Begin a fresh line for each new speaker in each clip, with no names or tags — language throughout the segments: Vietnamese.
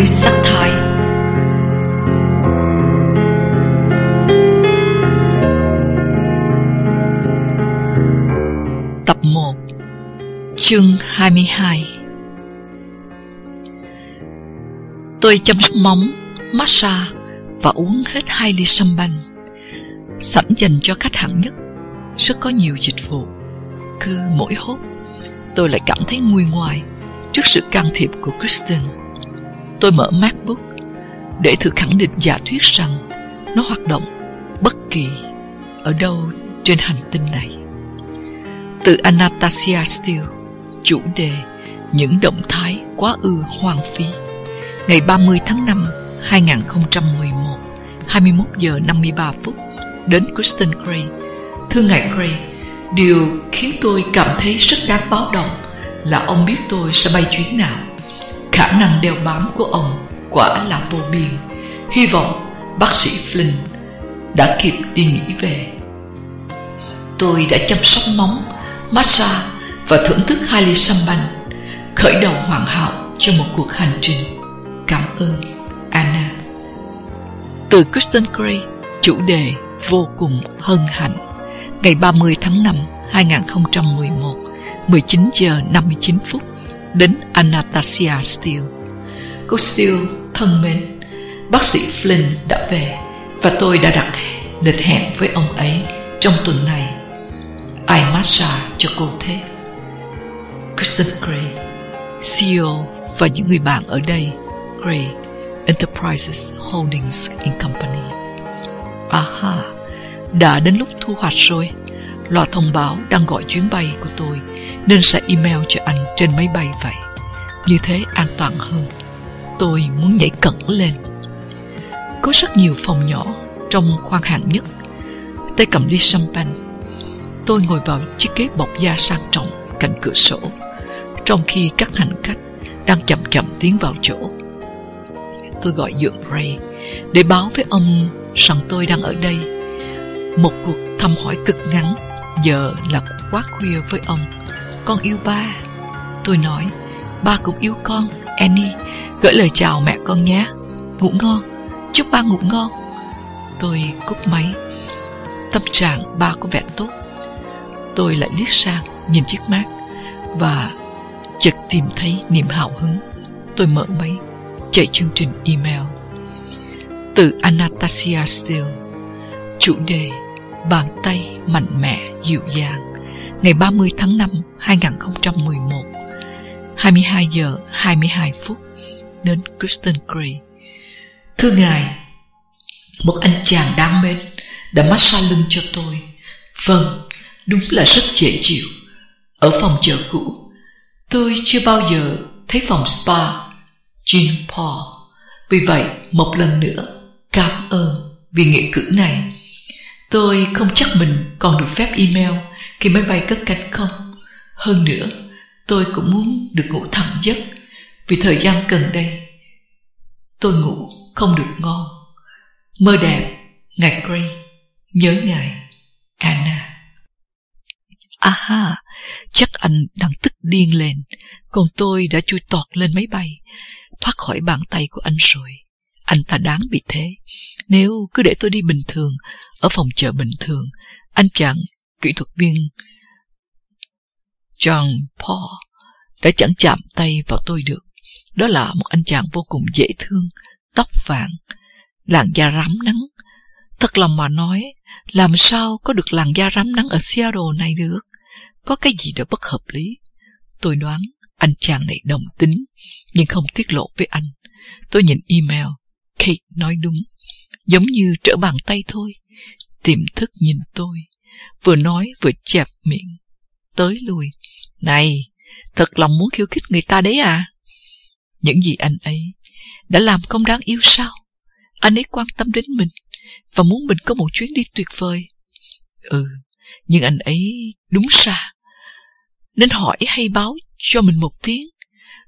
Nơi sắc thái Tập 1 Chương 22 Tôi chăm sóc móng, massage và uống hết hai ly sâm banh sẵn dành cho khách hạng nhất. Rất có nhiều dịch vụ. Cứ mỗi hốt tôi lại cảm thấy nguôi ngoai trước sự can thiệp của Kristen tôi mở MacBook để thử khẳng định giả thuyết rằng nó hoạt động bất kỳ ở đâu trên hành tinh này. Từ Anastasia Steele, chủ đề những động thái quá ư hoang phí, ngày 30 tháng 5 2011 21 giờ 53 phút, đến Kristen Gray. Thưa ngài Gray, Điều khiến tôi cảm thấy rất đáng báo động Là ông biết tôi sẽ bay chuyến nào. Khả năng đeo bám của ông Quả là vô biên. Hy vọng bác sĩ Flynn Đã kịp đi nghỉ về. Tôi đã chăm sóc móng, Massage Và thưởng thức hai ly sâm banh Khởi đầu hoàn hảo cho một cuộc hành trình. Cảm ơn, Anna. Từ Kristen Gray, Chủ đề vô cùng hân hạnh. Ngày 30 tháng 5 2011 19 giờ 59 phút. Đến Anastasia Steele. Cô Steele thân mến, Bác sĩ Flynn đã về Và tôi đã đặt lịch hẹn với ông ấy Trong tuần này. Ai massage cho cô thế? Kristen Gray CEO và những người bạn ở đây, Gray Enterprises Holdings in Company. Aha, Đã đến lúc thu hoạch rồi. Loa thông báo đang gọi chuyến bay của tôi nên sẽ email cho anh trên máy bay vậy. Như thế an toàn hơn. Tôi muốn nhảy cẩn lên. Có rất nhiều phòng nhỏ Trong khoang hạng nhất. Tay cầm ly champagne. Tôi ngồi vào chiếc ghế bọc da sang trọng Cạnh cửa sổ. Trong khi các hành khách Đang chậm chậm tiến vào chỗ, Tôi gọi dượng Ray Để báo với ông rằng tôi đang ở đây. Một cuộc thăm hỏi cực ngắn, Giờ là quá khuya với ông. Con yêu ba. Tôi nói, Ba cũng yêu con, Annie, Gửi lời chào mẹ con nhé. Ngủ ngon, Chúc ba ngủ ngon. Tôi cúp máy. Tâm trạng ba có vẻ tốt. Tôi lại liếc sang, Nhìn chiếc mát Và chợt tìm thấy niềm hào hứng. Tôi mở máy, Chạy chương trình email. Từ Anastasia Steele, Chủ đề Bàn tay mạnh mẽ dịu dàng. Ngày 30 tháng 5 2011 22 giờ 22 phút, Đến Kristen Gray Thưa ngài, Một anh chàng đáng mến Đã massage lưng cho tôi. Vâng Đúng là rất dễ chịu. Ở phòng chợ cũ, Tôi chưa bao giờ thấy phòng spa Jean Paul. Vì vậy, một lần nữa, Cảm ơn vì nghĩa cử này. Tôi không chắc mình còn được phép email khi máy bay cất cánh không. Hơn nữa, tôi cũng muốn được ngủ thẳng giấc vì thời gian gần đây tôi ngủ không được ngon. Mơ đẹp, ngài Gray, nhớ ngài, Anna. Aha, chắc anh đang tức điên lên, còn tôi đã chui tọt lên máy bay, thoát khỏi bàn tay của anh rồi. Anh ta đáng bị thế. Nếu cứ để tôi đi bình thường, ở phòng chợ bình thường, anh chàng kỹ thuật viên John Paul đã chẳng chạm tay vào tôi được. Đó là một anh chàng vô cùng dễ thương, tóc vàng, làn da rám nắng. Thật lòng mà nói, làm sao có được làn da rám nắng ở Seattle này được? Có cái gì đó bất hợp lý. Tôi đoán anh chàng này đồng tính, nhưng không tiết lộ với anh. Tôi nhìn email, Kate nói đúng, giống như trở bàn tay thôi. Tiềm thức nhìn tôi, vừa nói vừa chẹp miệng, tới lui. Này, thật lòng muốn khiêu khích người ta đấy à? Những gì anh ấy đã làm không đáng yêu sao? Anh ấy quan tâm đến mình và muốn mình có một chuyến đi tuyệt vời. Ừ, nhưng anh ấy đúng xa. Nên hỏi hay báo cho mình một tiếng.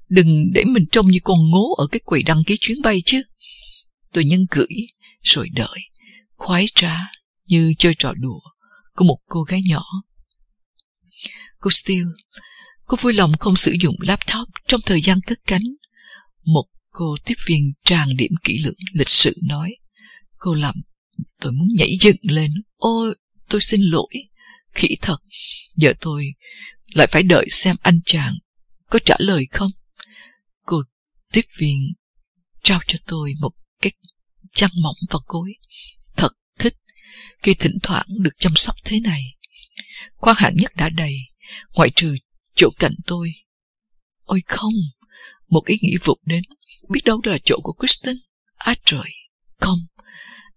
Đừng để mình trông như con ngố ở cái quầy đăng ký chuyến bay chứ. Tôi nhân gửi, rồi đợi, khoái trá như chơi trò đùa của một cô gái nhỏ. Cô Steele, cô vui lòng không sử dụng laptop trong thời gian cất cánh. Một Cô tiếp viên trang điểm kỹ lưỡng lịch sự nói. Cô làm tôi muốn nhảy dựng lên. Ôi, tôi xin lỗi. Khỉ thật, giờ tôi lại phải đợi xem anh chàng có trả lời không. Cô tiếp viên trao cho tôi một cái chăn mỏng và gối. Khi thỉnh thoảng được chăm sóc thế này. Khoan hạng nhất đã đầy, ngoại trừ chỗ cạnh tôi. Ôi không, một ý nghĩ vụt đến, biết đâu đó là chỗ của Kristen. À trời, không,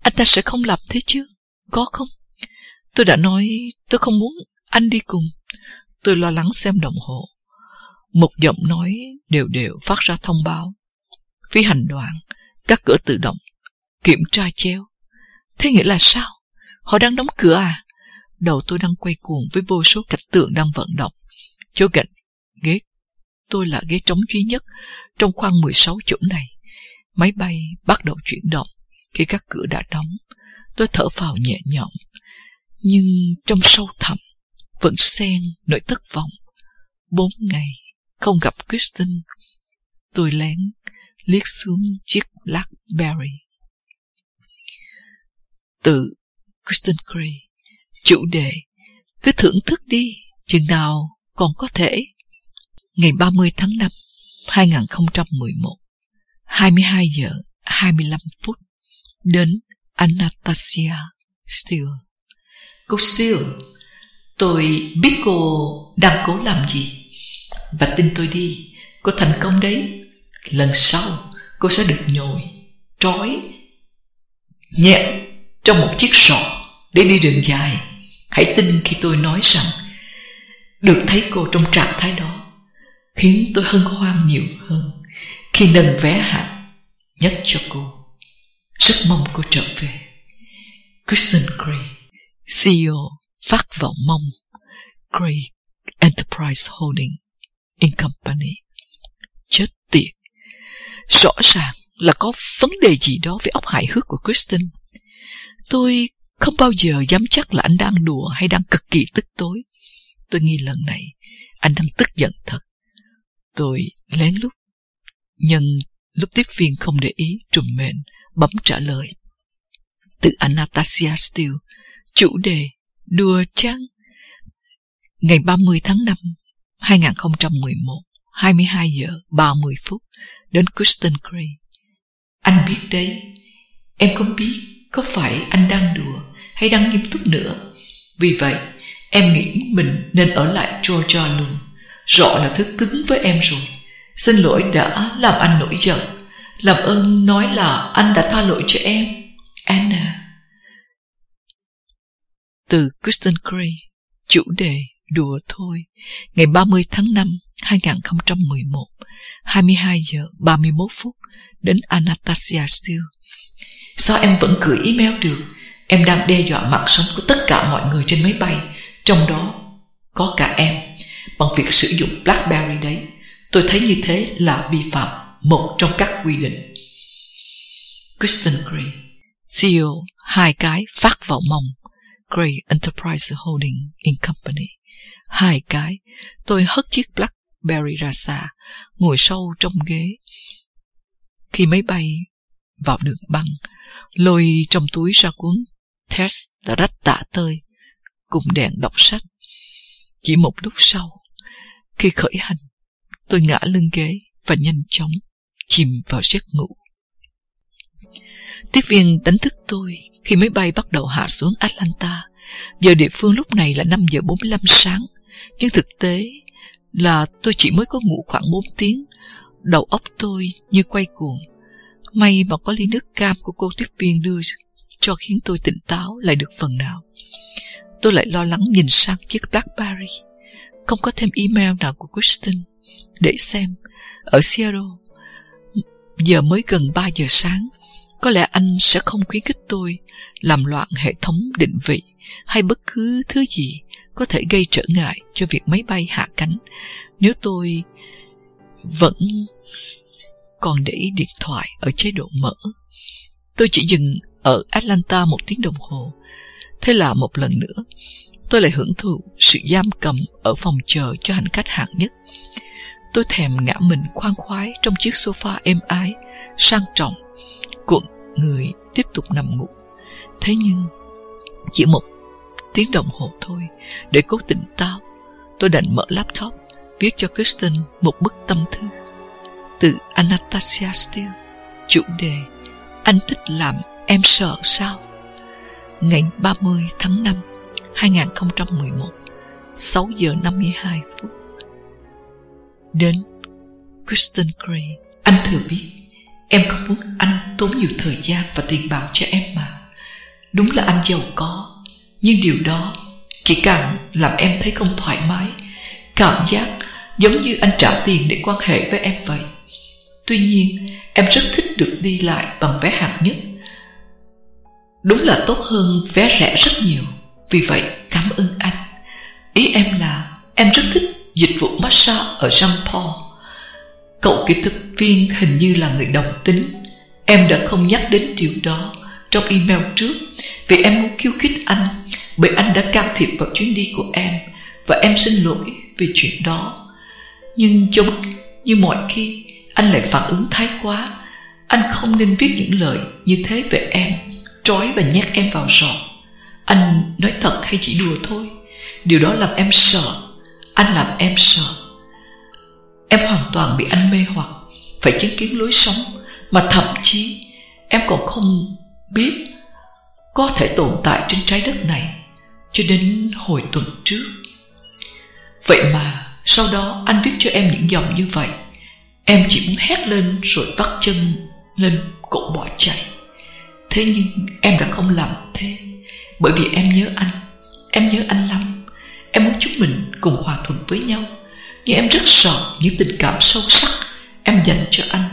anh ta sẽ không làm thế chứ, có không? Tôi đã nói tôi không muốn anh đi cùng. Tôi lo lắng xem đồng hồ. Một giọng nói đều đều phát ra thông báo. Phi hành đoàn, các cửa tự động, kiểm tra treo. Thế nghĩa là sao? Họ đang đóng cửa à? Đầu tôi đang quay cuồng với vô số cảnh tượng đang vận động. Chỗ gạch, ghế tôi là ghế trống duy nhất trong khoang 16 chỗ này. Máy bay bắt đầu chuyển động khi các cửa đã đóng. Tôi thở phào nhẹ nhõm, nhưng trong sâu thẳm vẫn xen nỗi thất vọng. Bốn ngày không gặp Kristen, tôi lén liếc xuống chiếc Blackberry. Từ Kristen Gray, chủ đề, cứ thưởng thức đi, chừng nào còn có thể. Ngày 30 tháng 5, 2011, 22 giờ 25 phút, đến Anastasia Steele. Cô Steele, tôi biết cô đang cố làm gì. Và tin tôi đi, cô thành công đấy. Lần sau, cô sẽ được nhồi, trói, nhẹ trong một chiếc sọt để đi đường dài. Hãy tin khi tôi nói rằng được thấy cô trong trạng thái đó khiến tôi hân hoan nhiều hơn khi nâng vé hạng nhất cho cô. Rất mong cô trở về. Kristen Gray, CEO phát vọng mong Gray Enterprise Holding in Company. Chết tiệt. Rõ ràng là có vấn đề gì đó với óc hài hước của Kristen. Tôi không bao giờ dám chắc là anh đang đùa hay đang cực kỳ tức tối. Tôi nghi lần này anh đang tức giận thật. Tôi lén lút, nhưng lúc tiếp viên không để ý trùm mền bấm trả lời. Từ Anastasia Steele, chủ đề Đùa trăng Ngày 30 tháng 5, 2011, 22 giờ 30 phút, đến Kristen Gray. Anh biết đấy, em không biết có phải anh đang đùa hay đang nghiêm túc nữa. Vì vậy, em nghĩ mình nên ở lại Georgia luôn. Rõ là thứ cứng với em rồi. Xin lỗi đã làm anh nổi giận. Làm ơn nói là anh đã tha lỗi cho em. Anna. Từ Kristen Gray, chủ đề Đùa thôi, ngày 30 tháng 5, 2011, 22 giờ 31 phút, đến Anastasia Steele. Sao em vẫn gửi email được? Em đang đe dọa mạng sống của tất cả mọi người trên máy bay, trong đó có cả em, bằng việc sử dụng BlackBerry đấy. Tôi thấy như thế là vi phạm một trong các quy định. Kristen Gray, CEO hai cái phát vào mông, Gray Enterprise Holding in Company. Hai cái, tôi hất chiếc BlackBerry ra xa, ngồi sâu trong ghế. Khi máy bay vào đường băng, lôi trong túi ra cuốn Test đã rách tả tơi, cùng đèn đọc sách. Chỉ một lúc sau, khi khởi hành, tôi ngã lưng ghế và nhanh chóng chìm vào giấc ngủ. Tiếp viên đánh thức tôi khi máy bay bắt đầu hạ xuống Atlanta. Giờ địa phương lúc này là 5 giờ 45 sáng, nhưng thực tế là tôi chỉ mới có ngủ khoảng 4 tiếng. Đầu óc tôi như quay cuồng. May mà có ly nước cam của cô tiếp viên đưa cho khiến tôi tỉnh táo lại được phần nào. Tôi lại lo lắng nhìn sang chiếc Blackberry. Không có thêm email nào của Kristen để xem. Ở Seattle, giờ mới gần 3 giờ sáng, có lẽ anh sẽ không khuyến khích tôi làm loạn hệ thống định vị hay bất cứ thứ gì có thể gây trở ngại cho việc máy bay hạ cánh nếu tôi vẫn còn để điện thoại ở chế độ mở. Tôi chỉ dừng ở Atlanta một tiếng đồng hồ. Thế là một lần nữa, tôi lại hưởng thụ sự giam cầm ở phòng chờ cho hành khách hạng nhất. Tôi thèm ngã mình khoan khoái trong chiếc sofa êm ái, sang trọng, cuộn người tiếp tục nằm ngủ. Thế nhưng, chỉ một tiếng đồng hồ thôi, để cố tỉnh táo, tôi đành mở laptop, viết cho Kristen một bức tâm thư. Từ Anastasia Steele, chủ đề, anh thích làm em sợ sao? Ngày 30 tháng 5, 2011, 6 giờ 52 phút. Đến Kristen Gray, anh thừa biết, em không muốn anh tốn nhiều thời gian và tiền bạc cho em mà. Đúng là anh giàu có, nhưng điều đó chỉ càng làm em thấy không thoải mái, cảm giác giống như anh trả tiền để quan hệ với em vậy. Tuy nhiên, em rất thích được đi lại bằng vé hạng nhất. Đúng là tốt hơn vé rẻ rất nhiều, vì vậy cảm ơn anh. Ý em là em rất thích dịch vụ massage ở Jean Paul. Cậu kỹ thuật viên hình như là người đồng tính. Em đã không nhắc đến điều đó trong email trước vì em muốn khiêu khích anh bởi anh đã can thiệp vào chuyến đi của em và em xin lỗi vì chuyện đó. Nhưng giống như mọi khi, anh lại phản ứng thái quá. Anh không nên viết những lời như thế về em, trói và nhét em vào giỏ. Anh nói thật hay chỉ đùa thôi? Điều đó làm em sợ Anh làm em sợ Em hoàn toàn bị anh mê hoặc Phải chứng kiến lối sống Mà thậm chí Em còn không biết Có thể tồn tại trên trái đất này Cho đến hồi tuần trước Vậy mà Sau đó anh viết cho em những dòng như vậy Em chỉ muốn hét lên Rồi bắt chân lên cổ bỏ chạy. Thế nhưng em đã không làm thế, Bởi vì em nhớ anh, Em nhớ anh lắm. Em muốn chúng mình cùng hòa thuận với nhau. Nhưng em rất sợ những tình cảm sâu sắc Em dành cho anh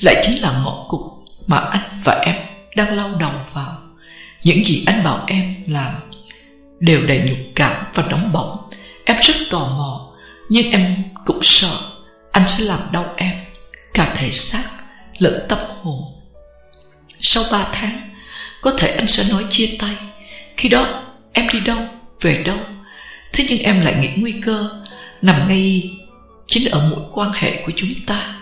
Lại chính là ngõ cụt Mà anh và em đang lau đầu vào. Những gì anh bảo em làm Đều đầy nhục cảm và nóng bỏng. Em rất tò mò, Nhưng em cũng sợ anh sẽ làm đau em, Cả thể xác lẫn tâm hồn. Sau ba tháng, Có thể anh sẽ nói chia tay. Khi đó, em đi đâu, Về đâu? Thế nhưng em lại nghĩ nguy cơ, Nằm ngay chính ở mối quan hệ của chúng ta.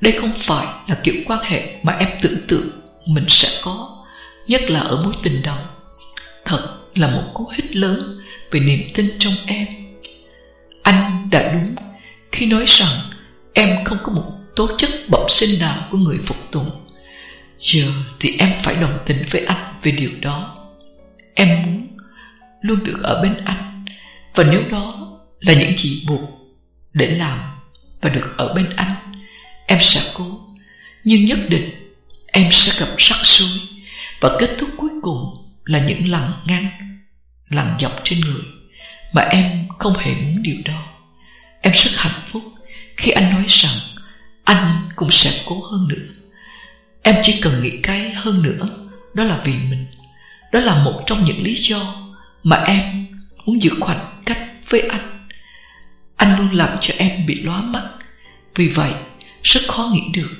Đây không phải là kiểu quan hệ Mà em tưởng tượng mình sẽ có, Nhất là ở mối tình đầu. Thật là một cú hích lớn Về niềm tin trong em. Anh đã đúng Khi nói rằng Em không có một tố chất bẩm sinh nào Của người phục tùng. Giờ thì em phải đồng tình với anh Về điều đó. Em muốn luôn được ở bên anh. Và nếu đó là những gì buộc để làm và được ở bên anh, em sẽ cố. Nhưng nhất định em sẽ gặp rắc rối. Và kết thúc cuối cùng là những lần ngăn, lần dọc trên người. Mà em không hề muốn điều đó. Em rất hạnh phúc khi anh nói rằng anh cũng sẽ cố hơn nữa. Em chỉ cần nghĩ cái hơn nữa, đó là vì mình. Đó là một trong những lý do mà em muốn giữ khoảng cách với anh. Anh luôn làm cho em bị lóa mắt. Vì vậy, rất khó nghĩ được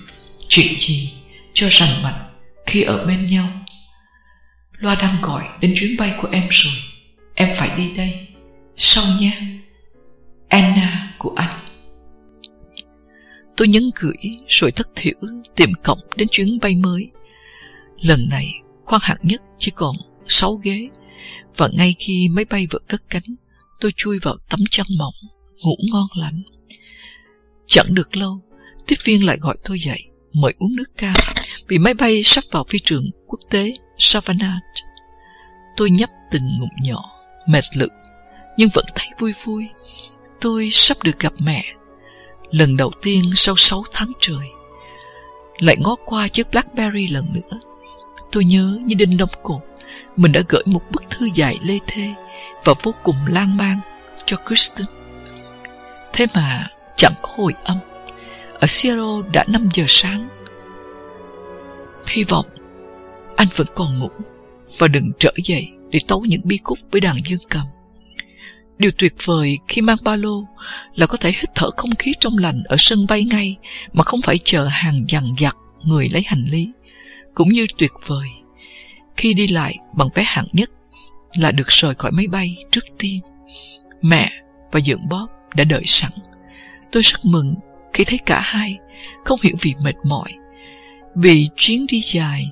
chuyện gì cho rành mạch khi ở bên nhau. Loa đang gọi đến chuyến bay của em rồi. Em phải đi đây. Sau nhé. Anna của anh. Tôi nhấn gửi rồi thất thiểu tìm cổng đến chuyến bay mới. Lần này, khoang hạng nhất chỉ còn 6 ghế và ngay khi máy bay vừa cất cánh, tôi chui vào tấm chăn mỏng, ngủ ngon lành. Chẳng được lâu, tiếp viên lại gọi tôi dậy, mời uống nước cam, vì máy bay sắp vào phi trường quốc tế Savannah. Tôi nhấp từng ngụm nhỏ, mệt lực, nhưng vẫn thấy vui vui. Tôi sắp được gặp mẹ, lần đầu tiên sau 6 tháng trời. Lại ngó qua chiếc Blackberry lần nữa. Tôi nhớ như đinh đông cột, mình đã gửi một bức thư dài lê thê và vô cùng lan man cho Kristen. Thế mà chẳng có hồi âm. Ở Seattle đã 5 giờ sáng. Hy vọng anh vẫn còn ngủ và đừng trở dậy để tấu những bi khúc với đàn dương cầm. Điều tuyệt vời khi mang ba lô là có thể hít thở không khí trong lành ở sân bay ngay mà không phải chờ hàng dằn dặt người lấy hành lý. Cũng như tuyệt vời khi đi lại bằng vé hạng nhất là được rời khỏi máy bay trước tiên. Mẹ và dưỡng bóp đã đợi sẵn. Tôi rất mừng khi thấy cả hai không hiểu vì mệt mỏi, vì chuyến đi dài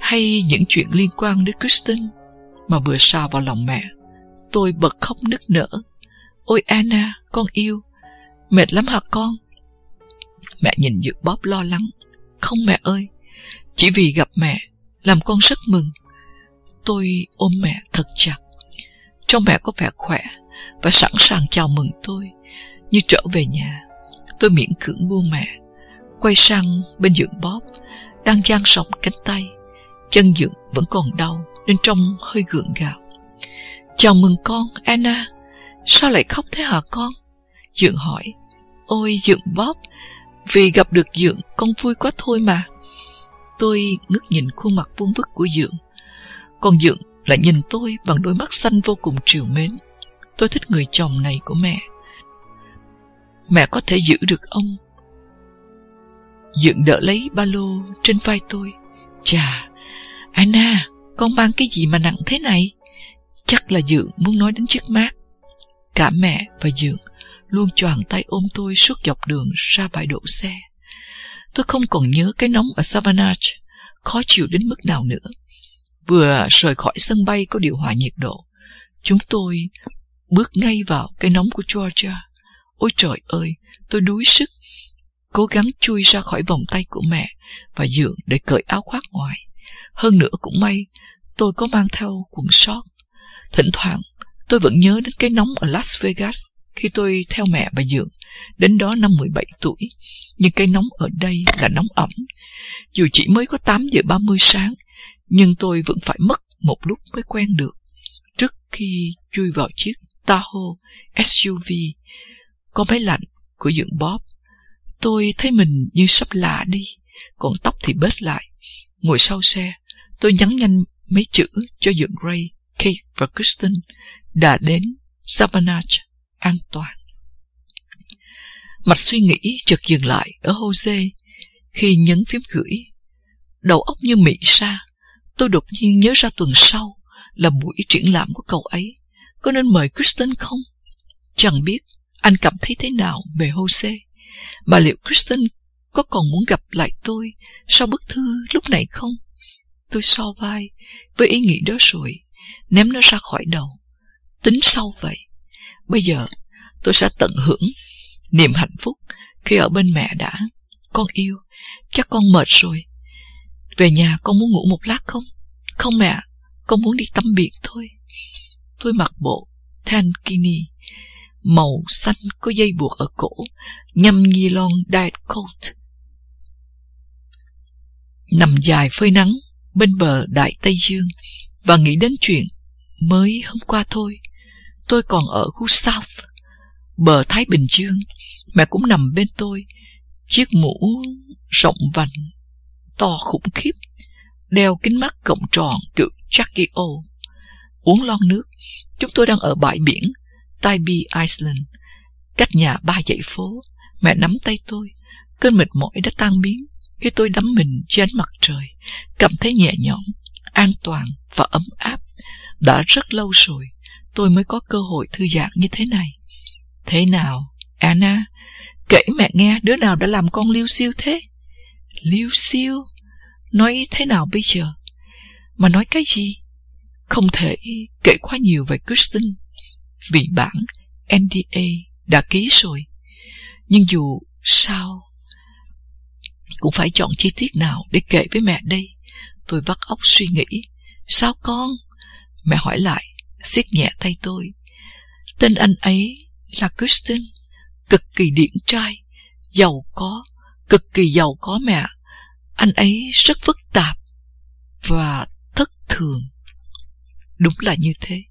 hay những chuyện liên quan đến Kristen mà vừa xa vào lòng mẹ. Tôi bật khóc nức nở. Ôi Anna, con yêu, mệt lắm hả con? Mẹ nhìn Dược Bóp lo lắng. Không mẹ ơi, chỉ vì gặp mẹ, làm con rất mừng. Tôi ôm mẹ thật chặt. Trong mẹ có vẻ khỏe và sẵn sàng chào mừng tôi, như trở về nhà. Tôi miễn cưỡng buông mẹ, quay sang bên Dượng Bóp, đang giang sọc cánh tay. Chân Dượng vẫn còn đau nên trông hơi gượng gạo. Chào mừng con, Anna. Sao lại khóc thế hả con? Dượng hỏi. Ôi Dượng Bóp, vì gặp được Dượng con vui quá thôi mà. Tôi ngước nhìn khuôn mặt vuông vức của Dượng. Còn Dượng lại nhìn tôi bằng đôi mắt xanh vô cùng trìu mến. Tôi thích người chồng này của mẹ. Mẹ có thể giữ được ông. Dượng đỡ lấy ba lô trên vai tôi. Chà, Anna, con mang cái gì mà nặng thế này? Chắc là Dượng muốn nói đến chiếc mát. Cả mẹ và Dượng luôn choàng tay ôm tôi suốt dọc đường ra bãi đổ xe. Tôi không còn nhớ cái nóng ở Savannah khó chịu đến mức nào nữa. Vừa rời khỏi sân bay có điều hòa nhiệt độ, chúng tôi bước ngay vào cái nóng của Georgia. Ôi trời ơi, tôi đuối sức, cố gắng chui ra khỏi vòng tay của mẹ và giường để cởi áo khoác ngoài. Hơn nữa cũng may, tôi có mang theo quần sót. Thỉnh thoảng, tôi vẫn nhớ đến cái nóng ở Las Vegas khi tôi theo mẹ và Dượng, đến đó năm 17 tuổi. Nhưng cái nóng ở đây là nóng ẩm. Dù chỉ mới có 8 giờ 30 sáng, nhưng tôi vẫn phải mất một lúc mới quen được. Trước khi chui vào chiếc Tahoe SUV có máy lạnh của Dượng Bob, tôi thấy mình như sắp lạ đi, còn tóc thì bết lại. Ngồi sau xe, tôi nhắn nhanh mấy chữ cho Dượng Ray, Kate và Kristen đã đến Savannah an toàn. Mạch suy nghĩ chợt dừng lại ở Jose khi nhấn phím gửi. Đầu óc như mị sa, tôi đột nhiên nhớ ra tuần sau là buổi triển lãm của cậu ấy. Có nên mời Kristen không? Chẳng biết anh cảm thấy thế nào về Jose, mà liệu Kristen có còn muốn gặp lại tôi sau bức thư lúc này không? Tôi so vai với ý nghĩ đó rồi, ném nó ra khỏi đầu. Tính sau vậy. Bây giờ tôi sẽ tận hưởng niềm hạnh phúc khi ở bên mẹ đã. Con yêu, chắc con mệt rồi. Về nhà con muốn ngủ một lát không? Không mẹ, con muốn đi tắm biển thôi. Tôi mặc bộ tankini màu xanh có dây buộc ở cổ, nhâm nylon diet coat. Nằm dài phơi nắng bên bờ Đại Tây Dương và nghĩ đến chuyện mới hôm qua thôi Tôi còn ở khu South, bờ Thái Bình Dương. Mẹ cũng nằm bên tôi. Chiếc mũ rộng vành, to khủng khiếp, đeo kính mắt cộng tròn kiểu Jackie O. Uống lon nước, chúng tôi đang ở bãi biển Tybee Island, cách nhà ba dãy phố. Mẹ nắm tay tôi, cơn mệt mỏi đã tan biến khi tôi đắm mình trên mặt trời, cảm thấy nhẹ nhõm, an toàn và ấm áp. Đã rất lâu rồi tôi mới có cơ hội thư giãn như thế này. Thế nào, Anna? Kể mẹ nghe đứa nào đã làm con liêu siêu thế? Liêu siêu? Nói thế nào bây giờ? Mà nói cái gì? Không thể kể quá nhiều về Kristen vì bản NDA đã ký rồi. Nhưng dù sao cũng phải chọn chi tiết nào để kể với mẹ đây. Tôi vắt óc suy nghĩ. Sao con? Mẹ hỏi lại siết nhẹ tay tôi. Tên anh ấy là Kristen, cực kỳ điển trai, giàu có, cực kỳ giàu có mẹ. Anh ấy rất phức tạp và thất thường. Đúng là như thế.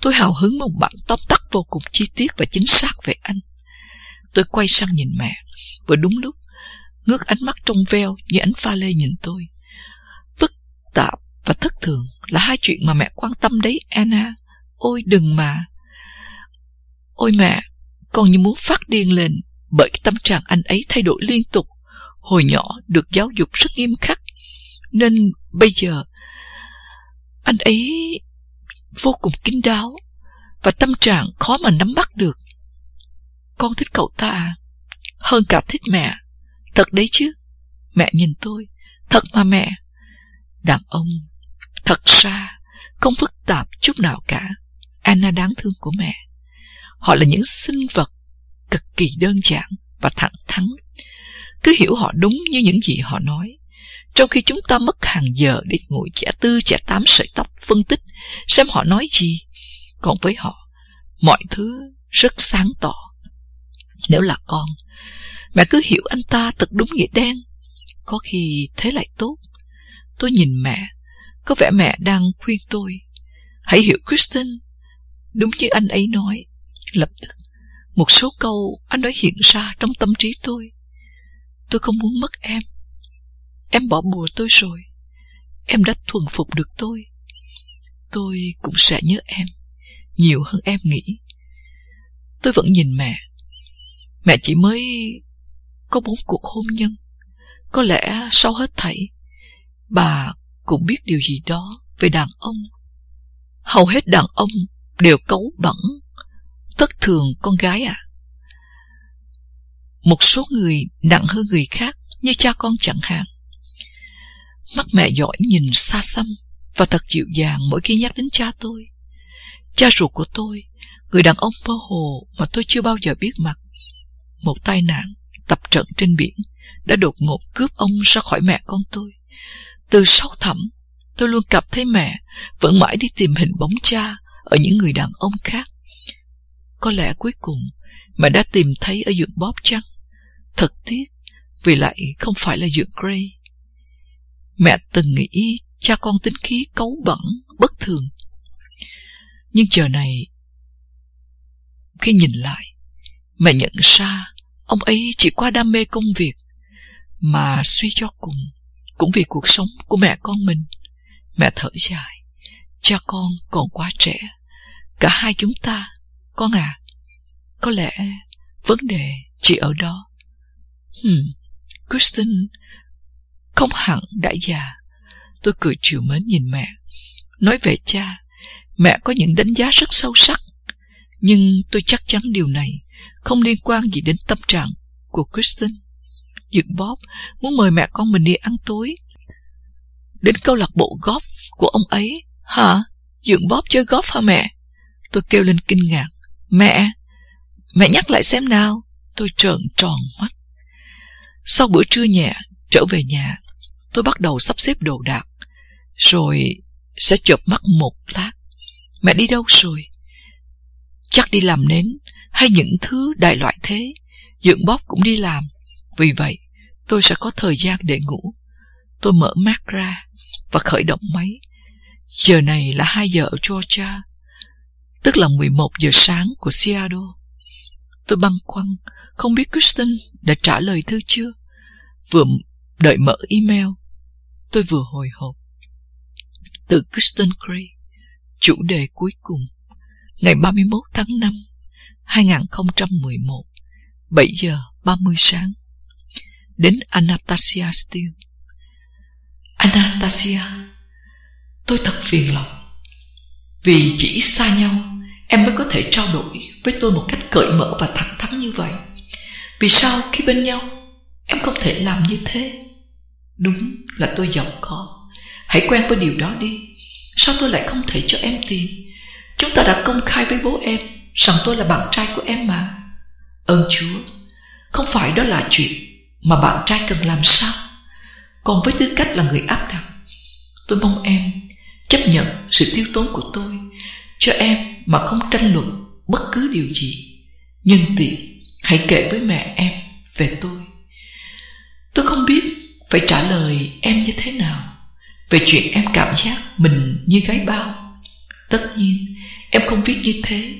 Tôi hào hứng một bản tóm tắt vô cùng chi tiết và chính xác về anh. Tôi quay sang nhìn mẹ, vừa đúng lúc, ngước ánh mắt trong veo như ánh pha lê nhìn tôi. Phức tạp và thất thường là hai chuyện mà mẹ quan tâm đấy, Anna. Ôi đừng mà. Ôi mẹ, con như muốn phát điên lên bởi cái tâm trạng anh ấy thay đổi liên tục. Hồi nhỏ được giáo dục rất nghiêm khắc. Nên bây giờ anh ấy vô cùng kín đáo và tâm trạng khó mà nắm bắt được. Con thích cậu ta à? hơn cả thích mẹ. Thật đấy chứ. Mẹ nhìn tôi. Thật mà mẹ. Đàn ông, thật ra, không phức tạp chút nào cả. Anna đáng thương của mẹ. Họ là những sinh vật cực kỳ đơn giản và thẳng thắn. Cứ hiểu họ đúng như những gì họ nói. Trong khi chúng ta mất hàng giờ để ngồi trẻ tư trẻ tám sợi tóc phân tích xem họ nói gì. Còn với họ, mọi thứ rất sáng tỏ. Nếu là con, mẹ cứ hiểu anh ta thật đúng nghĩa đen. Có khi thế lại tốt. Tôi nhìn mẹ, có vẻ mẹ đang khuyên tôi. Hãy hiểu Kristen, đúng như anh ấy nói. Lập tức, một số câu anh ấy hiện ra trong tâm trí tôi. Tôi không muốn mất em. Em bỏ bùa tôi rồi. Em đã thuần phục được tôi. Tôi cũng sẽ nhớ em, nhiều hơn em nghĩ. Tôi vẫn nhìn mẹ. Mẹ chỉ mới có bốn cuộc hôn nhân. Có lẽ sau hết thảy, bà cũng biết điều gì đó về đàn ông. Hầu hết đàn ông đều cấu bẩn, thất thường con gái à. Một số người nặng hơn người khác, như cha con chẳng hạn. Mắt mẹ giỏi nhìn xa xăm và thật dịu dàng mỗi khi nhắc đến cha tôi. Cha ruột của tôi, người đàn ông mơ hồ mà tôi chưa bao giờ biết mặt. Một tai nạn, tập trận trên biển, đã đột ngột cướp ông ra khỏi mẹ con tôi. Từ sâu thẳm, tôi luôn cảm thấy mẹ vẫn mãi đi tìm hình bóng cha ở những người đàn ông khác. Có lẽ cuối cùng mẹ đã tìm thấy ở giường bóp chăng? Thật tiếc, vì lại không phải là giường Gray. Mẹ từng nghĩ cha con tính khí cấu bẩn, bất thường. Nhưng giờ này, khi nhìn lại, mẹ nhận ra ông ấy chỉ qua đam mê công việc, mà suy cho cùng, cũng vì cuộc sống của mẹ con mình. Mẹ thở dài, cha con còn quá trẻ, cả hai chúng ta, con à, có lẽ vấn đề chỉ ở đó. Hmm, Kristen không hẳn đã già. Tôi cười chiều mến nhìn mẹ. Nói về cha, mẹ có những đánh giá rất sâu sắc. Nhưng tôi chắc chắn điều này không liên quan gì đến tâm trạng của Kristen. Dượng bóp muốn mời mẹ con mình đi ăn tối. Đến câu lạc bộ golf của ông ấy. Hả? Dượng bóp chơi golf hả mẹ? Tôi kêu lên kinh ngạc. Mẹ! Mẹ nhắc lại xem nào. Tôi trợn tròn mắt. Sau bữa trưa nhẹ, trở về nhà, tôi bắt đầu sắp xếp đồ đạc, rồi sẽ chợp mắt một lát. Mẹ đi đâu rồi? Chắc đi làm nến hay những thứ đại loại thế. Dưỡng bóp cũng đi làm. Vì vậy, tôi sẽ có thời gian để ngủ. Tôi mở mắt ra và khởi động máy. Giờ này là 2 giờ ở Georgia, tức là 11 giờ sáng của Seattle. Tôi băn khoăn, không biết Kristen đã trả lời thư chưa? Vừa đợi mở email, tôi vừa hồi hộp. Từ Kristen Gray, chủ đề cuối cùng, ngày 31 tháng 5, 2011, 7 giờ 30 sáng. Đến Anastasia Steele. Anastasia, tôi thật phiền lòng. Vì chỉ xa nhau, em mới có thể trao đổi với tôi một cách cởi mở và thẳng thắn như vậy. Vì sao khi bên nhau, em không thể làm như thế? Đúng là tôi giàu có Hãy quen với điều đó đi Sao tôi lại không thể cho em tiền Chúng ta đã công khai với bố em Rằng tôi là bạn trai của em mà Ơn Chúa Không phải đó là chuyện mà bạn trai cần làm sao Còn với tư cách là người áp đặt Tôi mong em chấp nhận sự tiêu tốn của tôi Cho em mà không tranh luận Bất cứ điều gì Nhưng tiện Hãy kể với mẹ em về tôi Tôi không biết phải trả lời em như thế nào về chuyện em cảm giác mình như gái bao. Tất nhiên, em không viết như thế,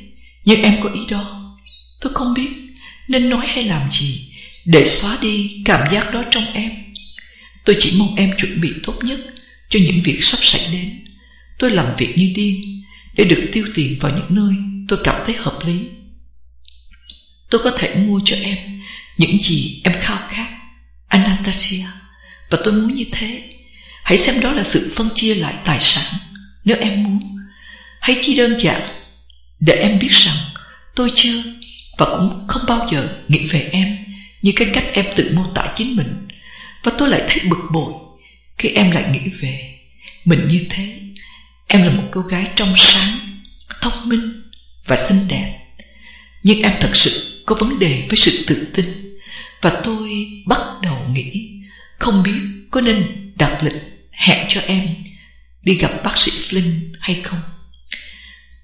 nhưng em có ý đó. Tôi không biết nên nói hay làm gì để xóa đi cảm giác đó trong em. Tôi chỉ mong em chuẩn bị tốt nhất cho những việc sắp xảy đến. Tôi làm việc như điên để được tiêu tiền vào những nơi tôi cảm thấy hợp lý. Tôi có thể mua cho em những gì em khao khát. Anastasia, và tôi muốn như thế Hãy xem đó là sự phân chia lại tài sản Nếu em muốn Hãy chỉ đơn giản Để em biết rằng tôi chưa Và cũng không bao giờ nghĩ về em như cái cách em tự mô tả chính mình. Và tôi lại thấy bực bội Khi em lại nghĩ về Mình như thế. Em là một cô gái trong sáng, Thông minh và xinh đẹp. Nhưng em thật sự có vấn đề với sự tự tin. Và tôi bắt đầu nghĩ Không biết có nên đặt lịch hẹn cho em Đi gặp bác sĩ Flynn hay không.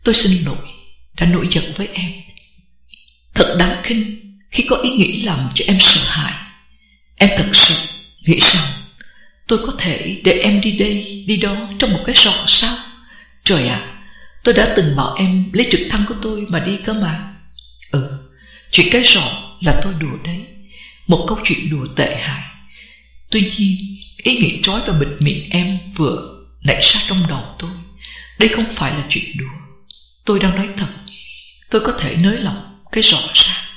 Tôi xin lỗi, Đã nổi giận với em. Thật đáng khinh. Khi có ý nghĩ làm cho em sợ hãi, Em thật sự nghĩ rằng Tôi có thể để em đi đây, Đi đó trong một cái sọ sao? Trời ạ, Tôi đã từng bảo em lấy trực thăng của tôi mà đi cơ mà. Ừ Chuyện cái sọ là tôi đùa đấy. Một câu chuyện đùa tệ hại. Tuy nhiên, Ý nghĩ trói và bịt miệng em vừa nảy ra trong đầu tôi. Đây không phải là chuyện đùa. Tôi đang nói thật, Tôi có thể nới lỏng cái rõ ràng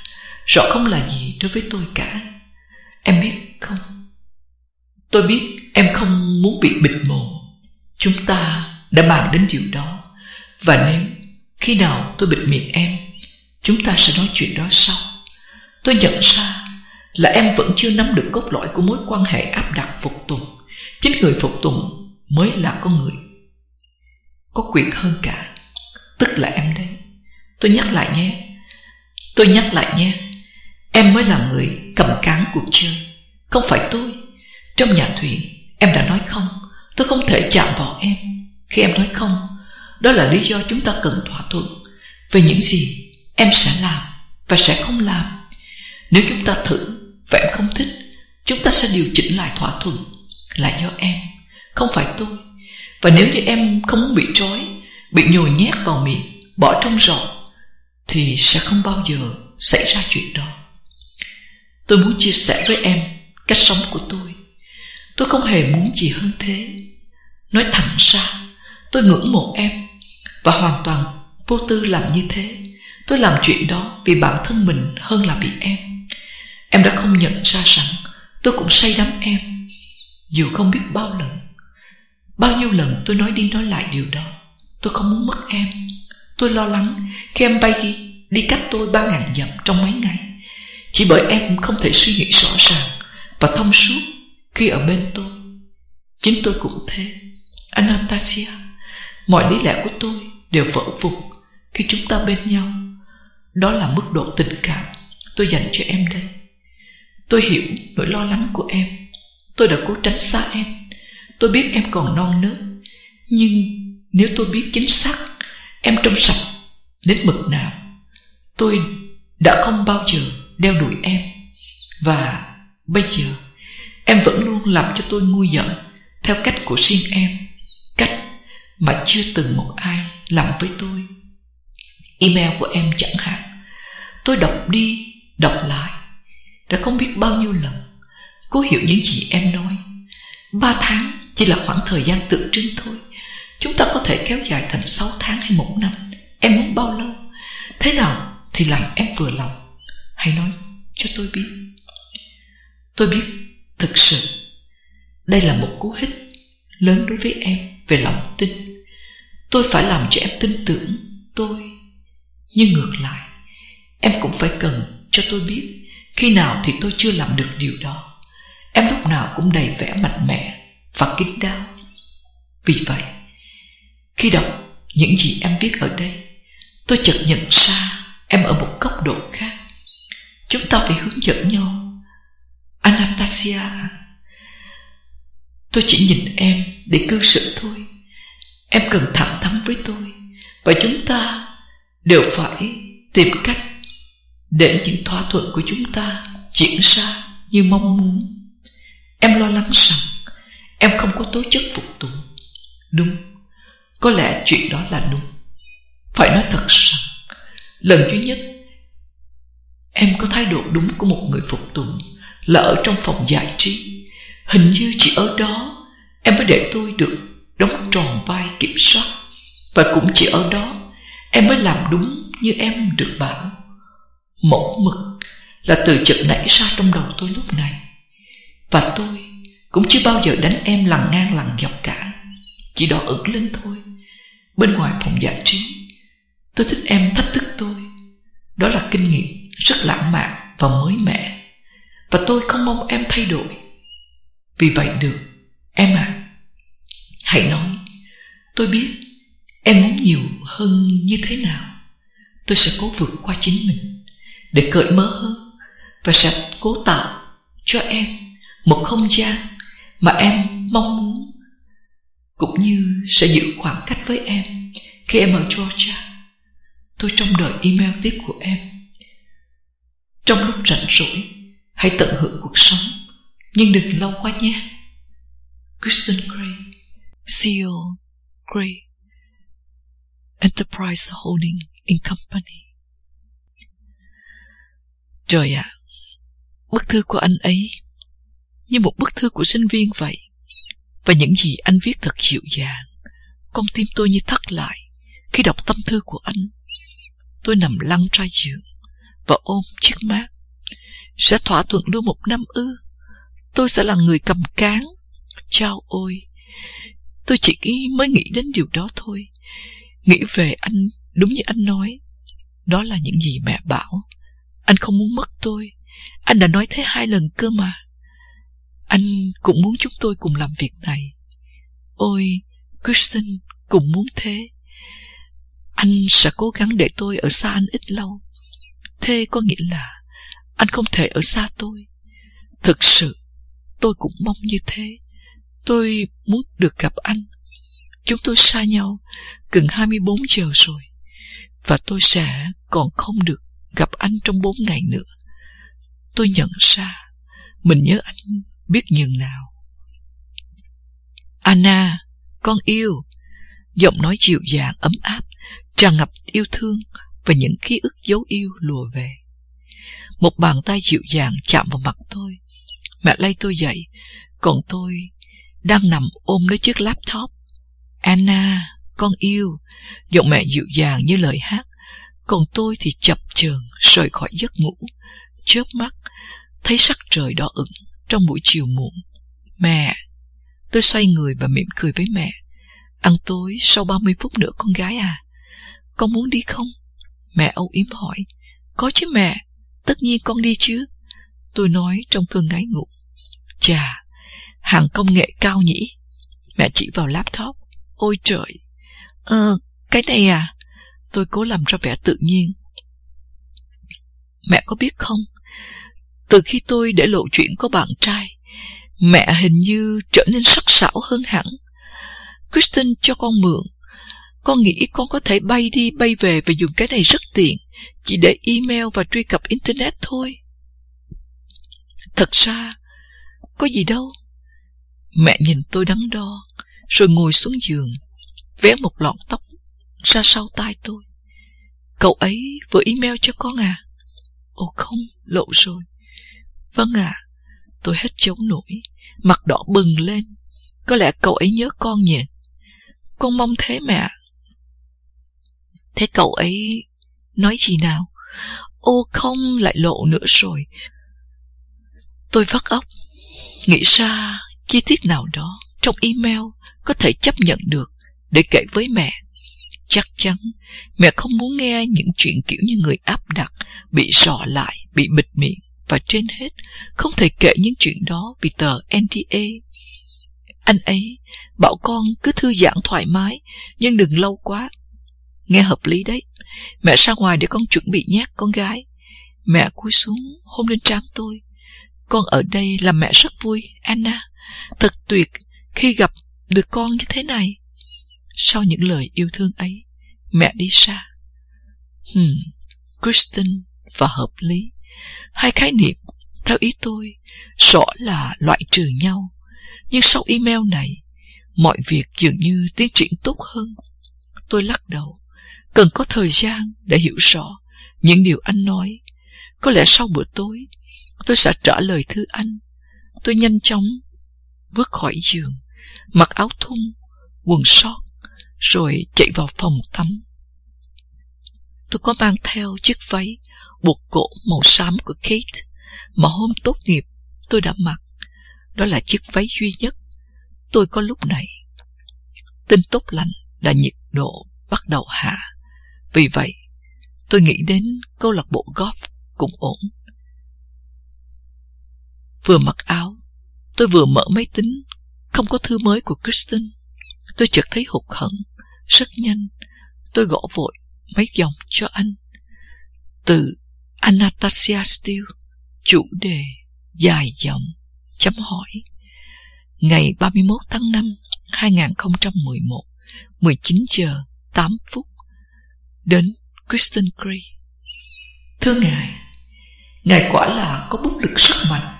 Rõ không là gì đối với tôi cả. Em biết không? Tôi biết em không muốn bị bịt mồm. Chúng ta đã bàn đến điều đó. Và nếu khi nào tôi bịt miệng em, Chúng ta sẽ nói chuyện đó sau. Tôi nhận ra là em vẫn chưa nắm được cốt lõi của mối quan hệ áp đặt phục tùng. Chính người phục tùng mới là con người. Có quyền hơn cả. Tức là em đấy. Tôi nhắc lại nhé. Tôi nhắc lại nhé. Em mới là người cầm cán cuộc chơi. Không phải tôi. Trong nhà thuyền, em đã nói không. Tôi không thể chạm vào em. Khi em nói không, Đó là lý do chúng ta cần thỏa thuận. Về những gì em sẽ làm Và sẽ không làm. Nếu chúng ta thử và em không thích, Chúng ta sẽ điều chỉnh lại thỏa thuận Là do em, Không phải tôi. Và nếu như em không muốn bị trói, Bị nhồi nhét vào miệng, Bỏ trong giỏ, Thì sẽ không bao giờ xảy ra chuyện đó. Tôi muốn chia sẻ với em Cách sống của tôi. Tôi không hề muốn gì hơn thế. Nói thẳng ra, Tôi ngưỡng mộ em Và hoàn toàn vô tư làm như thế. Tôi làm chuyện đó vì bản thân mình hơn là vì em. Em đã không nhận ra rằng Tôi cũng say đắm em, Dù không biết bao lần. Bao nhiêu lần tôi nói đi nói lại điều đó, Tôi không muốn mất em. Tôi lo lắng khi em bay đi Đi cách tôi ba ngàn dặm trong mấy ngày. Chỉ bởi em không thể suy nghĩ rõ ràng Và thông suốt Khi ở bên tôi. Chính tôi cũng thế. Anastasia, Mọi lý lẽ của tôi đều vỡ vụn Khi chúng ta bên nhau. Đó là mức độ tình cảm Tôi dành cho em đây. Tôi hiểu nỗi lo lắng của em. Tôi đã cố tránh xa em. Tôi biết em còn non nớt. Nhưng nếu tôi biết chính xác Em trong sạch Đến mực nào, Tôi đã không bao giờ đeo đuổi em. Và bây giờ Em vẫn luôn làm cho tôi ngu giận Theo cách của riêng em Cách mà chưa từng một ai làm với tôi. Email của em chẳng hạn. Tôi đọc đi, đọc lại. Đã không biết bao nhiêu lần Cố hiểu những gì em nói. Ba tháng chỉ là khoảng thời gian tượng trưng thôi. Chúng ta có thể kéo dài thành sáu tháng hay một năm. Em muốn bao lâu? Thế nào thì làm em vừa lòng? Hãy nói cho tôi biết. Tôi biết Thực sự Đây là một cú hích Lớn đối với em về lòng tin. Tôi phải làm cho em tin tưởng tôi. Nhưng ngược lại, Em cũng phải cần cho tôi biết Khi nào thì tôi chưa làm được điều đó. Em lúc nào cũng đầy vẻ mạnh mẽ Và kín đáo. Vì vậy, Khi đọc những gì em viết ở đây, Tôi chợt nhận ra Em ở một góc độ khác. Chúng ta phải hướng dẫn nhau. Anastasia, Tôi chỉ nhìn em để cư xử thôi. Em cần thẳng thắn với tôi Và chúng ta đều phải tìm cách Để những thỏa thuận của chúng ta diễn ra như mong muốn. Em lo lắng rằng Em không có tố chất phục tùng. Đúng, Có lẽ chuyện đó là đúng. Phải nói thật rằng, Lần duy nhất Em có thái độ đúng của một người phục tùng, Là ở trong phòng giải trí. Hình như chỉ ở đó, Em mới để tôi được đóng tròn vai kiểm soát. Và cũng chỉ ở đó, Em mới làm đúng như em được bảo. Mẫu mực Là từ chợt nảy ra trong đầu tôi lúc này. Và tôi cũng chưa bao giờ đánh em lằng ngang lằng dọc cả. Chỉ đỏ ửng lên thôi. Bên ngoài phòng giải trí, Tôi thích em thách thức tôi. Đó là kinh nghiệm rất lãng mạn và mới mẻ Và tôi không mong em thay đổi. Vì vậy được, em à, hãy nói. Tôi biết em muốn nhiều hơn như thế nào. Tôi sẽ cố vượt qua chính mình để cởi mở hơn và sẽ cố tạo cho em một không gian mà em mong muốn cũng như sẽ giữ khoảng cách với em khi em ở Georgia. Tôi trông đợi email tiếp của em. Trong lúc rảnh rỗi, hãy tận hưởng cuộc sống, nhưng đừng lâu quá nhé. Kristen Gray, CEO Gray Enterprise Holding in Company. Trời ạ, à, bức thư của anh ấy như một bức thư của sinh viên vậy. Và những gì anh viết thật dịu dàng. Con tim tôi như thắt lại khi đọc tâm thư của anh. Tôi nằm lăn ra giường và ôm chiếc mát. Sẽ thỏa thuận luôn một năm ư. Tôi sẽ là người cầm cán. Chao ôi! Tôi chỉ mới nghĩ đến điều đó thôi. Nghĩ về anh đúng như anh nói. Đó là những gì mẹ bảo. Anh không muốn mất tôi. Anh đã nói thế hai lần cơ mà. Anh cũng muốn chúng tôi cùng làm việc này. Ôi, Kristen cũng muốn thế. Anh sẽ cố gắng để tôi ở xa anh ít lâu. Thế có nghĩa là anh không thể ở xa tôi. Thực sự, tôi cũng mong như thế. Tôi muốn được gặp anh. Chúng tôi xa nhau gần 24 giờ rồi. Và tôi sẽ còn không được gặp anh trong 4 ngày nữa. Tôi nhận ra mình nhớ anh biết nhường nào. Anna, con yêu, giọng nói dịu dàng ấm áp, tràn ngập yêu thương và những ký ức dấu yêu lùa về. Một bàn tay dịu dàng chạm vào mặt tôi. Mẹ lay tôi dậy, còn tôi đang nằm ôm lấy chiếc laptop. Anna, con yêu, giọng mẹ dịu dàng như lời hát, còn tôi thì chập chờn rời khỏi giấc ngủ, chớp mắt, thấy sắc trời đỏ ửng trong buổi chiều muộn. Mẹ! Tôi xoay người và mỉm cười với mẹ. Ăn tối sau 30 phút nữa con gái à? Con muốn đi không? Mẹ âu yếm hỏi. Có chứ mẹ, tất nhiên con đi chứ. Tôi nói trong cơn ngái ngủ. Chà, hàng công nghệ cao nhỉ? Mẹ chỉ vào laptop. Ôi trời! Ờ, cái này à? Tôi cố làm ra vẻ tự nhiên. Mẹ có biết không? Từ khi tôi để lộ chuyện có bạn trai, mẹ hình như trở nên sắc sảo hơn hẳn. Kristen cho con mượn. Con nghĩ con có thể bay đi bay về và dùng cái này rất tiện, chỉ để email và truy cập Internet thôi. Thật ra, có gì đâu. Mẹ nhìn tôi đắn đo, rồi ngồi xuống giường, vẽ một lọn tóc ra sau tai tôi. Cậu ấy vừa email cho con à? Ồ không, lộ rồi. Vâng ạ, tôi hết chống nổi, mặt đỏ bừng lên. Có lẽ cậu ấy nhớ con nhỉ? Con mong thế mẹ. Thế cậu ấy nói gì nào? Ô không, lại lộ nữa rồi. Tôi vắt óc, nghĩ ra chi tiết nào đó trong email có thể chấp nhận được để kể với mẹ. Chắc chắn mẹ không muốn nghe những chuyện kiểu như người áp đặt, bị sọ lại, bị bịt miệng và trên hết không thể kể những chuyện đó vì tờ NDA. Anh ấy bảo con cứ thư giãn thoải mái, nhưng đừng lâu quá. Nghe hợp lý đấy. Mẹ ra ngoài để con chuẩn bị nhé con gái. Mẹ cúi xuống hôn lên trán tôi. Con ở đây làm mẹ rất vui, Anna. Thật tuyệt khi gặp được con như thế này. Sau những lời yêu thương ấy, mẹ đi xa. Hmm, Kristen và hợp lý. Hai khái niệm, theo ý tôi, rõ là loại trừ nhau. Nhưng sau email này, mọi việc dường như tiến triển tốt hơn. Tôi lắc đầu, cần có thời gian để hiểu rõ những điều anh nói. Có lẽ sau bữa tối, tôi sẽ trả lời thư anh. Tôi nhanh chóng bước khỏi giường, mặc áo thun, quần sót, rồi chạy vào phòng tắm. Tôi có mang theo chiếc váy buộc cổ màu xám của Kate mà hôm tốt nghiệp tôi đã mặc. Đó là chiếc váy duy nhất tôi có lúc này. Tin tốt lành là nhiệt độ bắt đầu hạ. Vì vậy, tôi nghĩ đến câu lạc bộ golf cũng ổn. Vừa mặc áo, tôi vừa mở máy tính, không có thư mới của Kristen. Tôi chợt thấy hụt hẫng, rất nhanh. Tôi gõ vội mấy dòng cho anh. Từ Anastasia Steele, chủ đề dài dòng, chấm hỏi. Ngày 31 tháng 5, 2011, 19 giờ 8 phút, đến Kristen Gray. Thưa Ngài, Ngài quả là có bút lực rất mạnh.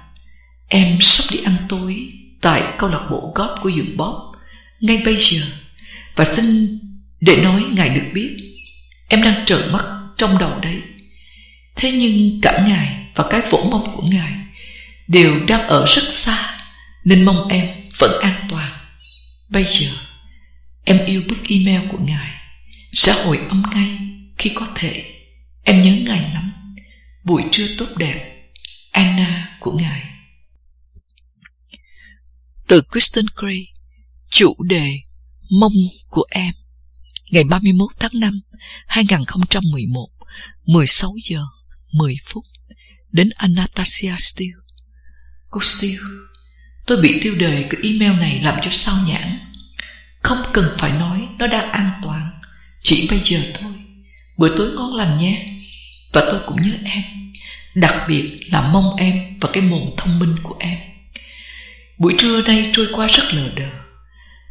Em sắp đi ăn tối tại câu lạc bộ góp của dường Bob ngay bây giờ và xin để nói Ngài được biết em đang trợn mắt trong đầu đấy. Thế nhưng cả Ngài và cái vỗ mông của Ngài đều đang ở rất xa nên mong em vẫn an toàn. Bây giờ em yêu bức email của Ngài sẽ hồi âm ngay khi có thể. Em nhớ Ngài lắm. Buổi trưa tốt đẹp. Anna của Ngài. Từ Kristen Gray, Chủ đề Mông của em, Ngày 31 tháng 5 2011 16 giờ 10 phút, Đến Anastasia Steele Cô Steele, Tôi bị tiêu đề cái email này làm cho sao nhãn Không cần phải nói Nó đang an toàn chỉ bây giờ thôi. Bữa tối ngon lành nhé. Và tôi cũng nhớ em. Đặc biệt là mong em Và cái mồm thông minh của em. Buổi trưa nay trôi qua rất lờ đờ.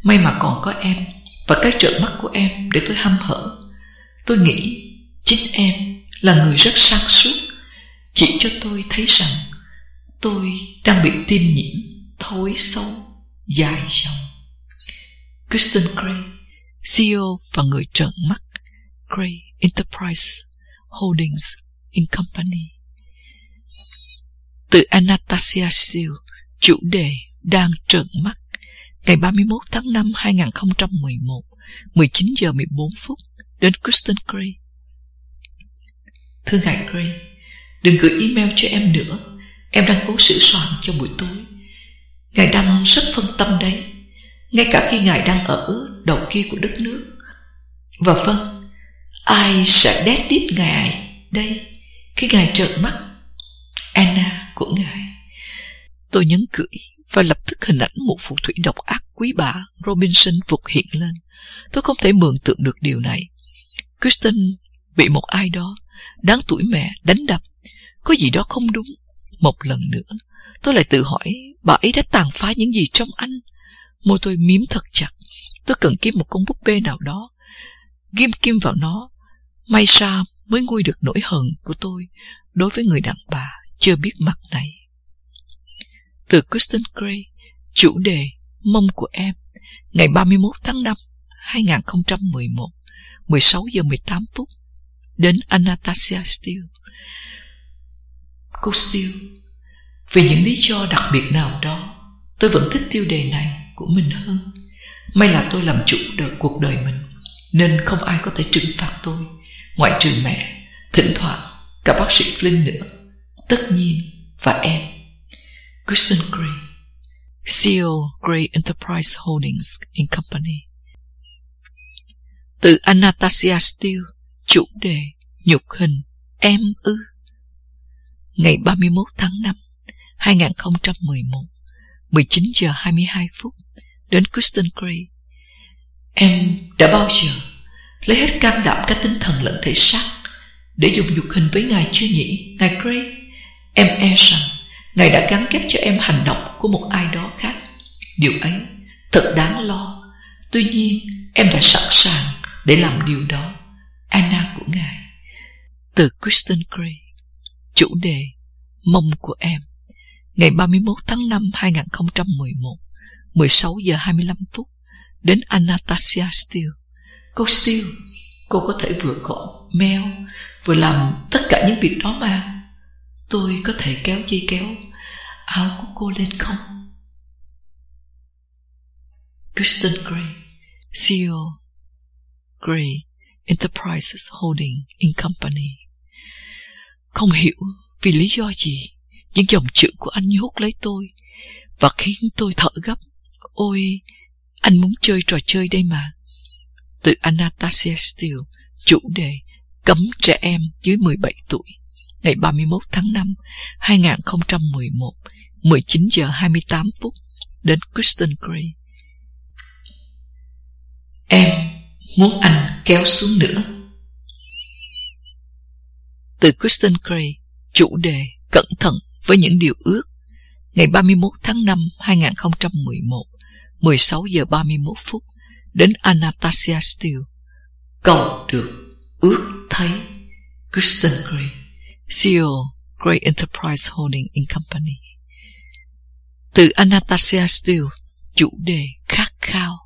May mà còn có em Và cái trợ mắt của em để tôi hăm hở. Tôi nghĩ Chính em là người rất sáng suốt. Chỉ cho tôi thấy rằng Tôi đang bị tiêm nhiễm Thối sâu Dài dòng. Kristen Gray CEO và người trợn mắt Gray Enterprise Holdings in Company. Từ Anastasia Steele, Chủ đề đang trợn mắt ngày 31 tháng 5 2011 19 giờ 14 phút, đến Kristen Gray. Thưa ngài Gray, Đừng gửi email cho em nữa. Em đang cố sửa soạn cho buổi tối. Ngài đang rất phân tâm đấy. Ngay cả khi Ngài đang ở đầu kia của đất nước Và vâng Ai sẽ đét đít Ngài đây Khi Ngài trợn mắt Anna của Ngài Tôi nhấn cưỡi và lập tức hình ảnh một phù thủy độc ác quý bà Robinson vụt hiện lên. Tôi không thể mường tượng được điều này. Kristen bị một ai đó, đáng tuổi mẹ, đánh đập. Có gì đó không đúng. Một lần nữa, tôi lại tự hỏi bà ấy đã tàn phá những gì trong anh. Môi tôi mím thật chặt. Tôi cần kiếm một con búp bê nào đó. Ghim kim vào nó. May sao mới nguôi được nỗi hận của tôi đối với người đàn bà chưa biết mặt này từ Kristen Gray, chủ đề Mông của em, ngày 31 tháng 5, 2011, 16 giờ 18 phút, đến Anastasia Steele. Cô Steele, vì những lý do đặc biệt nào đó, tôi vẫn thích tiêu đề này của mình hơn. May là tôi làm chủ được cuộc đời mình, nên không ai có thể trừng phạt tôi, ngoại trừ mẹ, thỉnh thoảng cả bác sĩ Flynn nữa, tất nhiên, và em. Kristen Gray, CEO Gray Enterprise Holdings in Company. Từ Anastasia Steele, chủ đề nhục hình em ư. Ngày 31 tháng 5, 2011, 19 giờ 22 phút, đến Kristen Gray. Em đã bao giờ lấy hết can đảm cả tinh thần lẫn thể xác để dùng dục hình với ngài chưa nhỉ, ngài Gray? Em e rằng Ngài đã gắn kết cho em hành động của một ai đó khác. Điều ấy thật đáng lo. Tuy nhiên em đã sẵn sàng để làm điều đó. Anna của Ngài. Từ Kristen Gray Chủ đề Mông của em. Ngày 31 tháng 5 2011 16 giờ 25 phút Đến Anastasia Steele Cô Steele Cô có thể vừa gọi mail Vừa làm tất cả những việc đó mà Tôi có thể kéo dây kéo áo của cô lên không? Kristen Gray, CEO Gray Enterprises Holding in Company. Không hiểu vì lý do gì, những dòng chữ của anh như hút lấy tôi và khiến tôi thở gấp. Ôi, anh muốn chơi trò chơi đây mà. Từ Anastasia Steele, chủ đề cấm trẻ em dưới 17 tuổi ngày 31 tháng 5, 2011, 19 giờ 28 phút đến Kristen Gray. Em muốn anh kéo xuống nữa. Từ Kristen Gray, chủ đề cẩn thận với những điều ước, ngày 31 tháng 5 2011, 16 giờ 31 phút, đến Anastasia Steele, cầu được ước thấy Kristen Gray, CEO Gray Enterprise Holding in Company. Từ Anastasia Steele, chủ đề khát khao,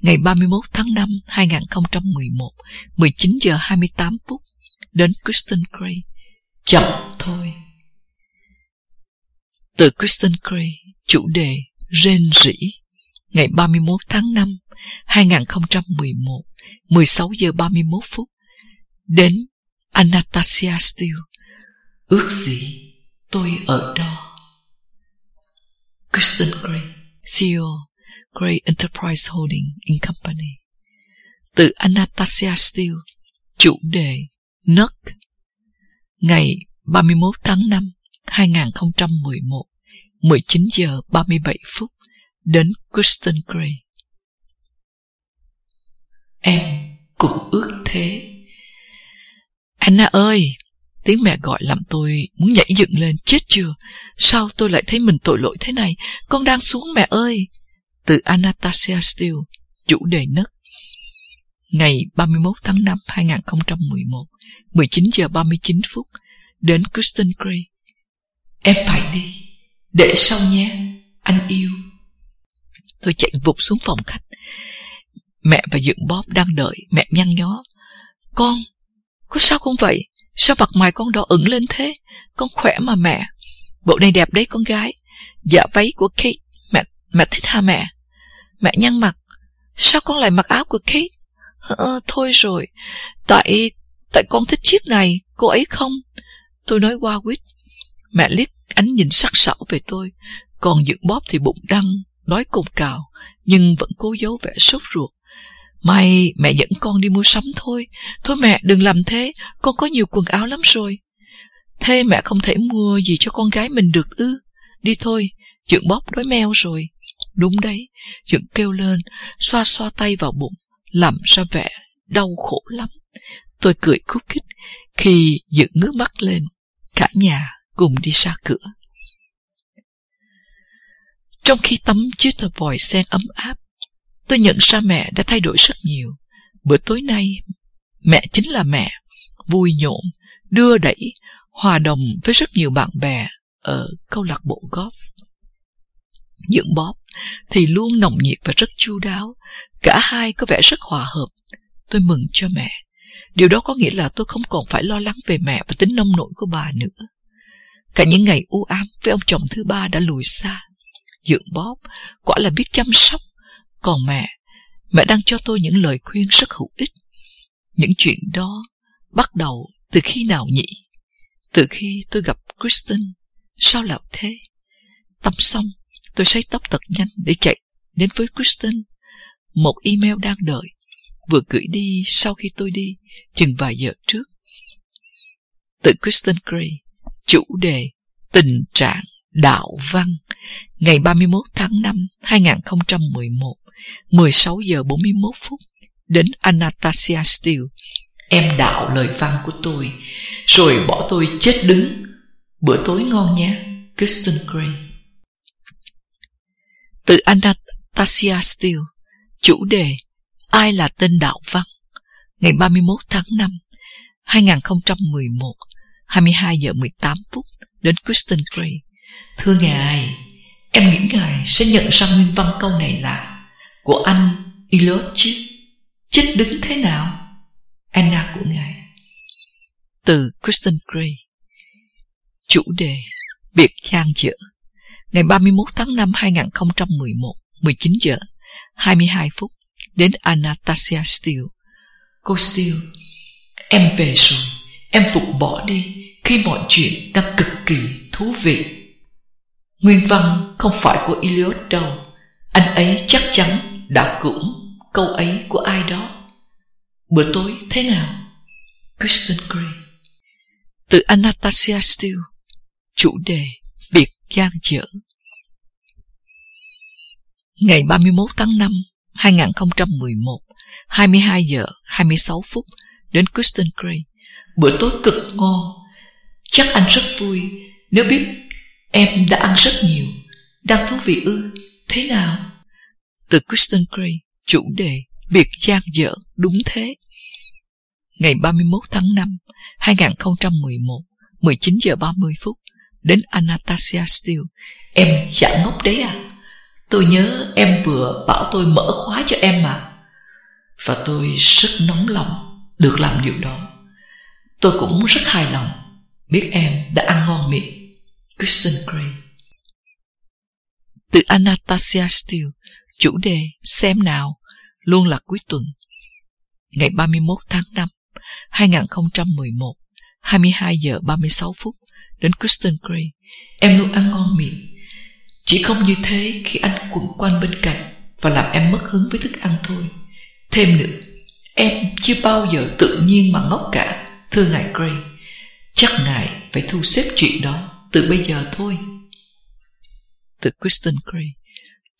ngày 31 tháng 5 2011, 19 giờ 28 phút, đến Kristen Gray, chậm thôi. Từ Kristen Gray, chủ đề rên rỉ, ngày 31 tháng 5 2011, 16 giờ 31 phút, đến Anastasia Steele. Ước gì tôi ở đó. Kristen Gray, CEO, Gray Enterprise Holding in Company. Từ Anastasia Steele, chủ đề Nấc, ngày 31 tháng 5, 2011, 19 giờ 37 phút, đến Kristen Gray. Em cũng ước thế. Anna ơi! Tiếng mẹ gọi làm tôi muốn nhảy dựng lên, chết chưa? Sao tôi lại thấy mình tội lỗi thế này? Con đang xuống mẹ ơi! Từ Anastasia Steele, chủ đề nấc. Ngày 31 tháng 5 2011, 19 giờ 39 phút, đến Kristen Gray. Em phải đi, để sau nhé, anh yêu. Tôi chạy vụt xuống phòng khách. Mẹ và Dượng bóp đang đợi, mẹ nhăn nhó. Con, có sao không vậy? Sao mặt mày con đỏ ửng lên thế? Con khỏe mà mẹ. Bộ này đẹp đấy con gái. Dạ váy của Kate. Mẹ, mẹ thích hả mẹ? Mẹ nhăn mặt. Sao con lại mặc áo của Kate? Ờ, thôi rồi. Tại, tại con thích chiếc này, cô ấy không? Tôi nói qua quýt. Mẹ liếc ánh nhìn sắc sảo về tôi. Còn dựng bóp thì bụng đăng, đói cồn cào, nhưng vẫn cố giấu vẻ sốt ruột. May mẹ dẫn con đi mua sắm thôi. Thôi mẹ đừng làm thế, con có nhiều quần áo lắm rồi. Thế mẹ không thể mua gì cho con gái mình được ư? Đi thôi, Dượng bóp đói meo rồi. Đúng đấy, Dượng kêu lên, xoa xoa tay vào bụng, làm ra vẻ đau khổ lắm. Tôi cười khúc khích khi Dượng ngước mắt lên, cả nhà cùng đi ra cửa. Trong khi tắm chiếc tờ vòi sen ấm áp, tôi nhận ra mẹ đã thay đổi rất nhiều. Bữa tối nay, mẹ chính là mẹ, vui nhộn, đưa đẩy, hòa đồng với rất nhiều bạn bè ở câu lạc bộ golf. Dưỡng bóp thì luôn nồng nhiệt và rất chu đáo, cả hai có vẻ rất hòa hợp. Tôi mừng cho mẹ. Điều đó có nghĩa là tôi không còn phải lo lắng về mẹ và tính nông nổi của bà nữa. Cả những ngày u ám với ông chồng thứ ba đã lùi xa. Dưỡng bóp quả là biết chăm sóc còn mẹ, mẹ đang cho tôi những lời khuyên rất hữu ích. Những chuyện đó bắt đầu từ khi nào nhỉ? Từ khi tôi gặp Kristen. Sao lại thế? Tắm xong, tôi sấy tóc thật nhanh để chạy đến với Kristen. Một email đang đợi, vừa gửi đi sau khi tôi đi, chừng vài giờ trước. Từ Kristen Gray, chủ đề Tình trạng đạo văn, ngày 31 tháng 5 2011. 16 giờ 41 phút đến Anastasia Steele. Em đạo lời văn của tôi, rồi bỏ tôi chết đứng. Bữa tối ngon nhé, Kristen Gray. Từ Anastasia Steele, chủ đề Ai là tên đạo văn? Ngày 31 tháng 5, 2011, 22 giờ 18 phút đến Kristen Gray. Thưa Ngài, em nghĩ Ngài sẽ nhận ra nguyên văn câu này là, của anh Eliot chứ? Chết đứng thế nào? Anna của ngài. Từ Kristen Gray. Chủ đề, biệt trang dở ngày 31 tháng 5 2011 19 giờ 22 phút, đến Anastasia Steele. Cô Steele, em về rồi, em phục bỏ đi khi mọi chuyện đang cực kỳ thú vị nguyên văn không phải của Ilios đâu anh ấy chắc chắn đã cưỡng câu ấy của ai đó. Bữa tối thế nào? Kristen Gray Từ Anastasia Steele Chủ đề Việc gian dở Ngày 31 tháng 5, 2011, 22 giờ 26 phút đến Kristen Gray. Bữa tối cực ngon. Chắc anh rất vui nếu biết em đã ăn rất nhiều. Đang thú vị ư? Thế nào? Từ Kristen Gray, chủ đề biệt gian dở đúng thế. Ngày 31 tháng 5, 2011, 19 giờ 30 phút, đến Anastasia Steele. Em chả ngốc đấy à? Tôi nhớ em vừa bảo tôi mở khóa cho em mà. Và tôi rất nóng lòng được làm điều đó. Tôi cũng rất hài lòng biết em đã ăn ngon miệng. Kristen Gray Từ Anastasia Steele, chủ đề xem nào luôn là cuối tuần. Ngày 31 tháng 5, 2011, 22 giờ 36 phút đến Kristen Gray. Em luôn ăn ngon miệng. Chỉ không như thế khi anh quẩn quanh bên cạnh và làm em mất hứng với thức ăn thôi. Thêm nữa, em chưa bao giờ tự nhiên mà ngốc cả, thưa ngài Gray. Chắc ngài phải thu xếp chuyện đó từ bây giờ thôi. Từ Kristen Gray,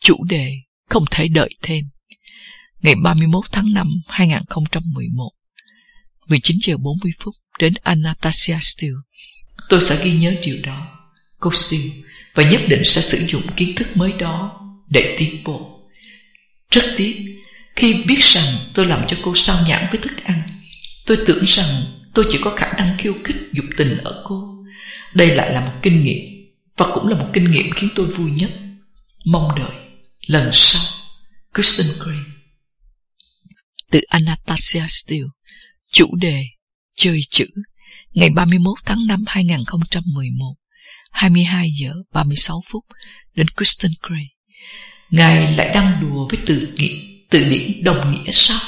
chủ đề không thể đợi thêm. Ngày 31 tháng 5 2011, 19 giờ 40 phút đến Anastasia Steele. Tôi sẽ ghi nhớ điều đó. Cô Steele và nhất định sẽ sử dụng kiến thức mới đó để tiến bộ. Rất tiếc, khi biết rằng tôi làm cho cô sao nhãn với thức ăn, tôi tưởng rằng tôi chỉ có khả năng khiêu khích dục tình ở cô. Đây lại là một kinh nghiệm và cũng là một kinh nghiệm khiến tôi vui nhất. Mong đợi lần sau. Kristen Gray Từ Anastasia Steele Chủ đề Chơi chữ Ngày 31 tháng 5 2011 22 giờ 36 phút đến Kristen Gray. Ngài lại đang đùa với từ nghĩa, từ điển đồng nghĩa sao?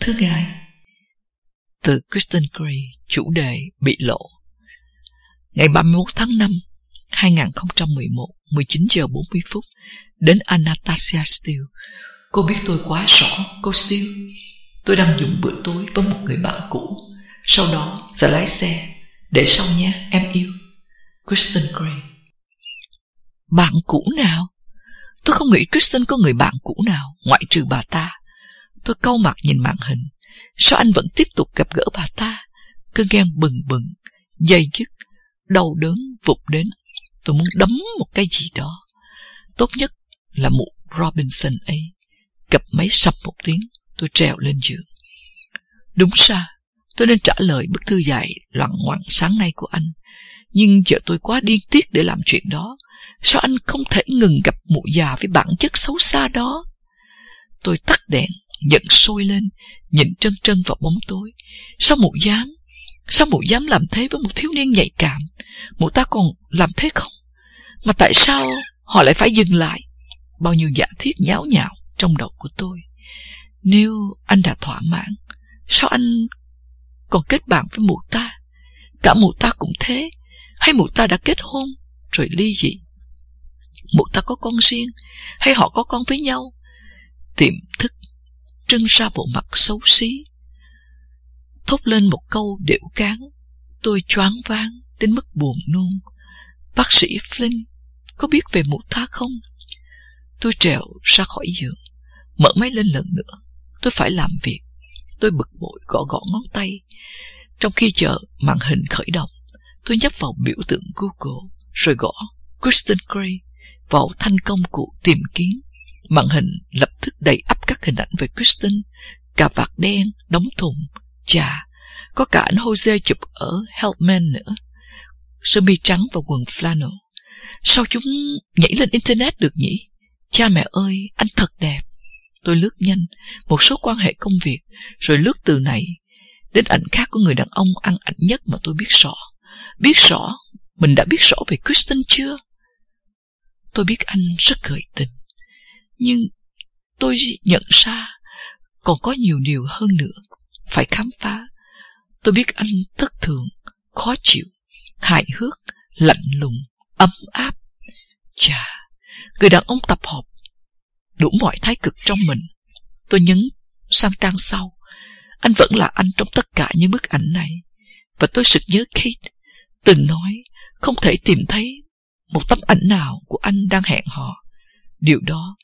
Thưa Ngài. Từ Kristen Gray, chủ đề bị lộ. Ngày 31 tháng 5, 2011, 19 giờ 40 phút, đến Anastasia Steele. Cô biết tôi quá rõ, cô Steele. Tôi đang dùng bữa tối với một người bạn cũ. Sau đó sẽ lái xe. Để sau nhé em yêu. Kristen Gray Bạn cũ nào? Tôi không nghĩ Kristen có người bạn cũ nào Ngoại trừ bà ta Tôi câu mặt nhìn màn hình Sao anh vẫn tiếp tục gặp gỡ bà ta Cơn ghen bừng bừng Dây dứt Đau đớn vụt đến Tôi muốn đấm một cái gì đó Tốt nhất là mụ Robinson ấy Cặp máy sập một tiếng Tôi trèo lên giường Đúng ra, Tôi nên trả lời bức thư dài loạn ngoạn sáng nay của anh nhưng giờ tôi quá điên tiết để làm chuyện đó. Sao anh không thể ngừng gặp mụ già với bản chất xấu xa đó? Tôi tắt đèn, giận sôi lên, nhìn trân trân vào bóng tối. Sao mụ dám? Sao mụ dám làm thế với một thiếu niên nhạy cảm? Mụ ta còn làm thế không? Mà tại sao họ lại phải dừng lại? Bao nhiêu giả thiết nháo nhào trong đầu của tôi. Nếu anh đã thỏa mãn, sao anh còn kết bạn với mụ ta? Cả mụ ta cũng thế, hay mụ ta đã kết hôn rồi ly dị? Mụ ta có con riêng hay họ có con với nhau? Tiềm thức trưng ra bộ mặt xấu xí. Thốt lên một câu điệu cán, tôi choáng váng đến mức buồn nôn. Bác sĩ Flynn có biết về mụ ta không? Tôi trèo ra khỏi giường, mở máy lên lần nữa. Tôi phải làm việc. Tôi bực bội gõ gõ ngón tay. Trong khi chờ màn hình khởi động, Tôi nhấp vào biểu tượng Google, rồi gõ Kristen Gray vào thanh công cụ tìm kiếm. Màn hình lập tức đầy ắp các hình ảnh về Kristen, cà vạt đen, đóng thùng, chà, có cả ảnh Jose chụp ở Helpman nữa. Sơ mi trắng và quần flannel. Sao chúng nhảy lên Internet được nhỉ? Cha mẹ ơi, anh thật đẹp. Tôi lướt nhanh một số quan hệ công việc, rồi lướt từ này đến ảnh khác của người đàn ông ăn ảnh nhất mà tôi biết rõ. Biết rõ, mình đã biết rõ về Kristen chưa? Tôi biết anh rất gợi tình, nhưng tôi nhận ra còn có nhiều điều hơn nữa phải khám phá. Tôi biết anh thất thường, khó chịu, hài hước, lạnh lùng, ấm áp. Chà, người đàn ông tập hợp đủ mọi thái cực trong mình. Tôi nhấn sang trang sau. Anh vẫn là anh trong tất cả những bức ảnh này. Và tôi sực nhớ Kate, từng nói không thể tìm thấy một tấm ảnh nào của anh đang hẹn hò. Điều đó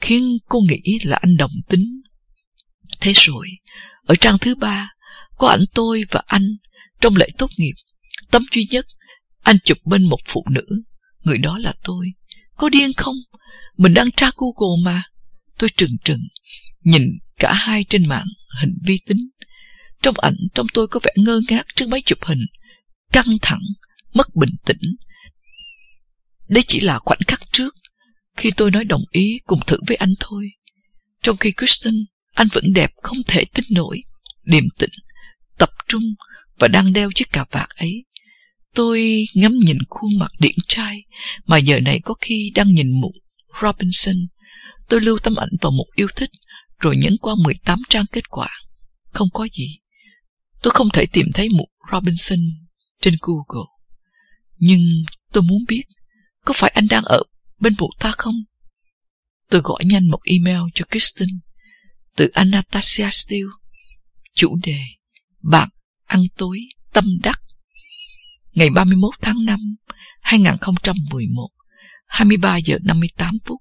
khiến cô nghĩ là anh đồng tính. Thế rồi, ở trang thứ ba, có ảnh tôi và anh trong lễ tốt nghiệp. Tấm duy nhất, anh chụp bên một phụ nữ. Người đó là tôi. Có điên không? Mình đang tra Google mà. Tôi trừng trừng, nhìn cả hai trên mạng hình vi tính. Trong ảnh, trong tôi có vẻ ngơ ngác trước máy chụp hình, căng thẳng, mất bình tĩnh. Đấy chỉ là khoảnh khắc trước, khi tôi nói đồng ý cùng thử với anh thôi. Trong khi Kristen, anh vẫn đẹp không thể tin nổi, điềm tĩnh, tập trung và đang đeo chiếc cà vạt ấy. Tôi ngắm nhìn khuôn mặt điển trai mà giờ này có khi đang nhìn mụ Robinson. Tôi lưu tấm ảnh vào một yêu thích rồi nhấn qua 18 trang kết quả. Không có gì. Tôi không thể tìm thấy mụ Robinson trên Google. Nhưng tôi muốn biết có phải anh đang ở bên mụ ta không? Tôi gọi nhanh một email cho Kristen từ Anastasia Steele. Chủ đề, Bạn ăn tối tâm đắc. Ngày 31 tháng 5 2011 23 giờ 58 phút,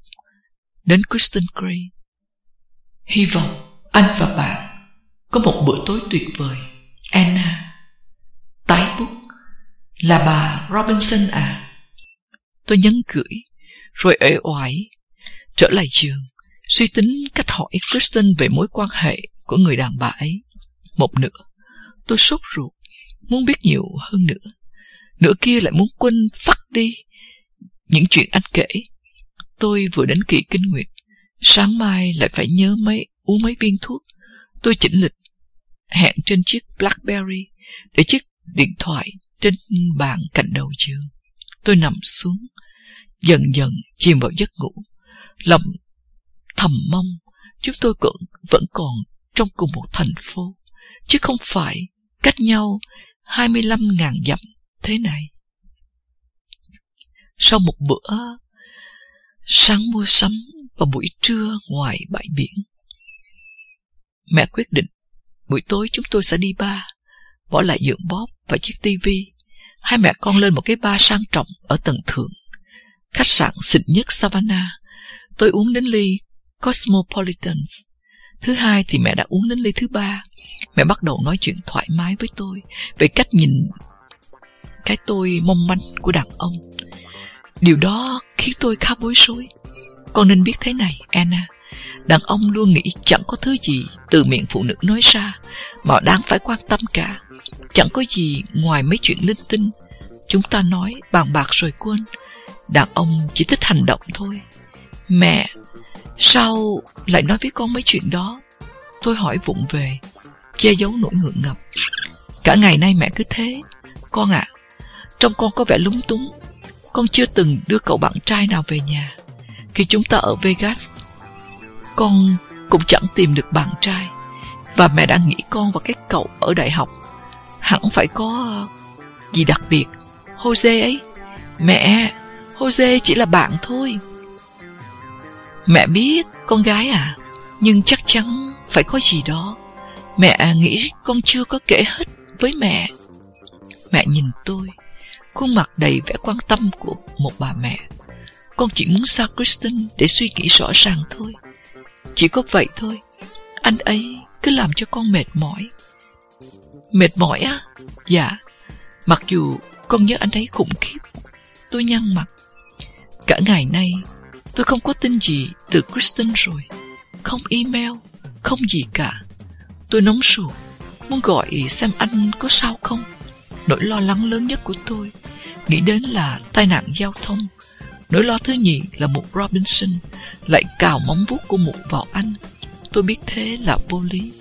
Đến Kristen Gray. Hy vọng anh và bạn có một bữa tối tuyệt vời. Anna, Tái bút, Là bà Robinson à? Tôi nhấn gửi Rồi ế oải, Trở lại trường. Suy tính cách hỏi Kristen về mối quan hệ Của người đàn bà ấy. Một nửa, Tôi sốt ruột, Muốn biết nhiều hơn nữa. Nửa kia lại muốn quên phắt đi Những chuyện anh kể. Tôi vừa đến kỳ kinh nguyệt, Sáng mai lại phải nhớ mấy, uống mấy viên thuốc. Tôi chỉnh lịch, Hẹn trên chiếc Blackberry Để chiếc điện thoại trên bàn cạnh đầu giường. Tôi nằm xuống, Dần dần chìm vào giấc ngủ. Lòng thầm mong Chúng tôi vẫn, vẫn còn trong cùng một thành phố Chứ không phải cách nhau 25.000 dặm thế này. Sau một bữa sáng mua sắm và buổi trưa ngoài bãi biển, mẹ quyết định buổi tối chúng tôi sẽ đi ba, bỏ lại giường bóp và chiếc tivi. Hai mẹ con lên một cái bar sang trọng ở tầng thượng, khách sạn xịn nhất Savannah. Tôi uống đến ly Cosmopolitans. Thứ hai thì mẹ đã uống đến ly thứ ba. Mẹ bắt đầu nói chuyện thoải mái với tôi về cách nhìn cái tôi mong manh của đàn ông. Điều đó khiến tôi khá bối rối. Con nên biết thế này, Anna. Đàn ông luôn nghĩ chẳng có thứ gì từ miệng phụ nữ nói ra mà đáng phải quan tâm cả. Chẳng có gì ngoài mấy chuyện linh tinh. Chúng ta nói bàn bạc rồi quên. Đàn ông chỉ thích hành động thôi. Mẹ, sao lại nói với con mấy chuyện đó? Tôi hỏi vụng về, che giấu nỗi ngượng ngập. Cả ngày nay mẹ cứ thế. Con ạ, à, con có vẻ lúng túng Con chưa từng đưa cậu bạn trai nào về nhà Khi chúng ta ở Vegas Con cũng chẳng tìm được bạn trai Và mẹ đã nghĩ con và cái cậu ở đại học Hẳn phải có ờ, gì đặc biệt Jose ấy Mẹ Jose chỉ là bạn thôi Mẹ biết con gái à Nhưng chắc chắn phải có gì đó. Mẹ nghĩ con chưa có kể hết với mẹ. Mẹ nhìn tôi, Khuôn mặt đầy vẻ quan tâm của một bà mẹ. Con chỉ muốn xa Kristen để suy nghĩ rõ ràng thôi. Chỉ có vậy thôi, Anh ấy cứ làm cho con mệt mỏi. Mệt mỏi á? Dạ Mặc dù con nhớ anh ấy khủng khiếp. Tôi nhăn mặt. Cả ngày nay Tôi không có tin gì từ Kristen rồi. Không email, Không gì cả. Tôi nóng ruột, Muốn gọi xem anh có sao không. Nỗi lo lắng lớn nhất của tôi Nghĩ đến là tai nạn giao thông. Nỗi lo thứ nhì là một Robinson Lại cào móng vuốt của một vào anh. Tôi biết thế là vô lý,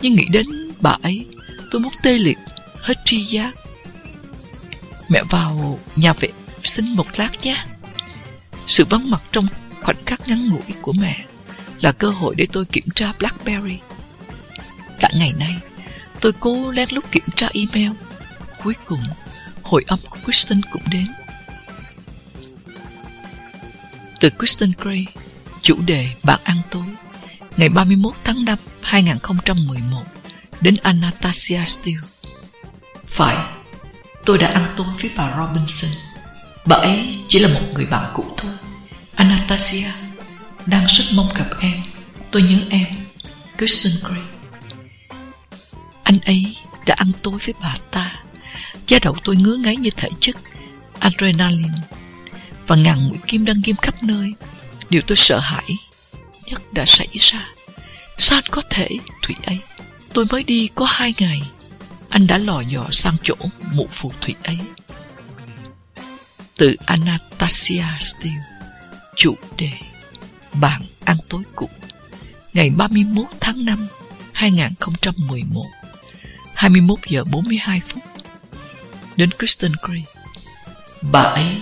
Nhưng nghĩ đến bà ấy, Tôi muốn tê liệt, Hết tri giác. Mẹ vào nhà vệ sinh một lát nhé. Sự vắng mặt trong khoảnh khắc ngắn ngủi của mẹ Là cơ hội để tôi kiểm tra Blackberry. Cả ngày nay, Tôi cố lén lút kiểm tra email. Cuối cùng, Hồi âm của Kristen cũng đến. Từ Kristen Gray Chủ đề Bạn ăn tối, Ngày 31 tháng 5 2011 Đến Anastasia Steele. Phải, Tôi đã ăn tối với bà Robinson. Bà ấy chỉ là một người bạn cũ thôi. Anastasia Đang rất mong gặp em. Tôi nhớ em, Kristen Gray Anh ấy đã ăn tối với bà ta. Giá đầu tôi ngứa ngáy như thể chất, Adrenaline, Và ngàn mũi kim đang ghim khắp nơi. Điều tôi sợ hãi Nhất đã xảy ra. Sao anh có thể, Thủy ấy? Tôi mới đi có hai ngày. Anh đã lò dò sang chỗ mụ phù thủy ấy. Từ Anastasia Steele, Chủ đề Bạn ăn tối cũ Ngày 31 tháng 5 2011 21 giờ 42 phút. Đến Kristen Gray Bà ấy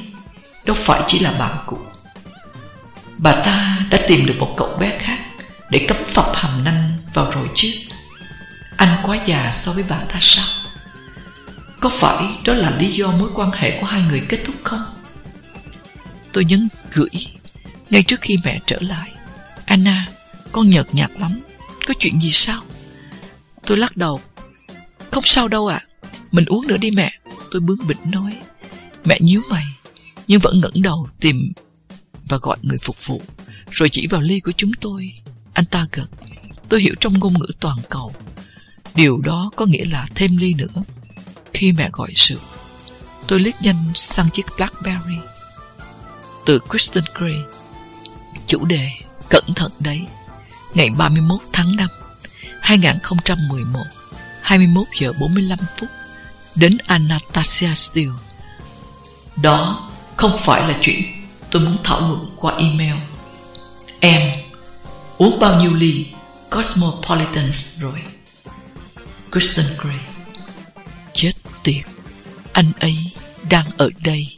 đâu phải chỉ là bạn cũ. Bà ta đã tìm được một cậu bé khác Để cấm phập hầm nanh vào rồi chứ. Anh quá già so với bà ta sao? Có phải đó là lý do mối quan hệ của hai người kết thúc không? Tôi nhấn gửi. Ngay trước khi mẹ trở lại, Anna, Con nhợt nhạt lắm. Có chuyện gì sao? Tôi lắc đầu. Không sao đâu ạ. Mình uống nữa đi mẹ. Tôi bướng bỉnh nói. Mẹ nhíu mày, Nhưng vẫn ngẩng đầu tìm Và gọi người phục vụ. Rồi chỉ vào ly của chúng tôi. Anh ta gật. Tôi hiểu trong ngôn ngữ toàn cầu. Điều đó có nghĩa là thêm ly nữa. Khi mẹ gọi rượu Tôi liếc nhanh sang chiếc Blackberry. Từ Kristen Gray. Chủ đề, Cẩn thận đấy. Ngày 31 tháng 5 2011 21 giờ 45 phút, Đến Anastasia Steele. Đó không phải là chuyện tôi muốn thảo luận qua email. Em Uống bao nhiêu ly Cosmopolitans rồi? Kristen Gray tuyệt, Anh ấy đang ở đây.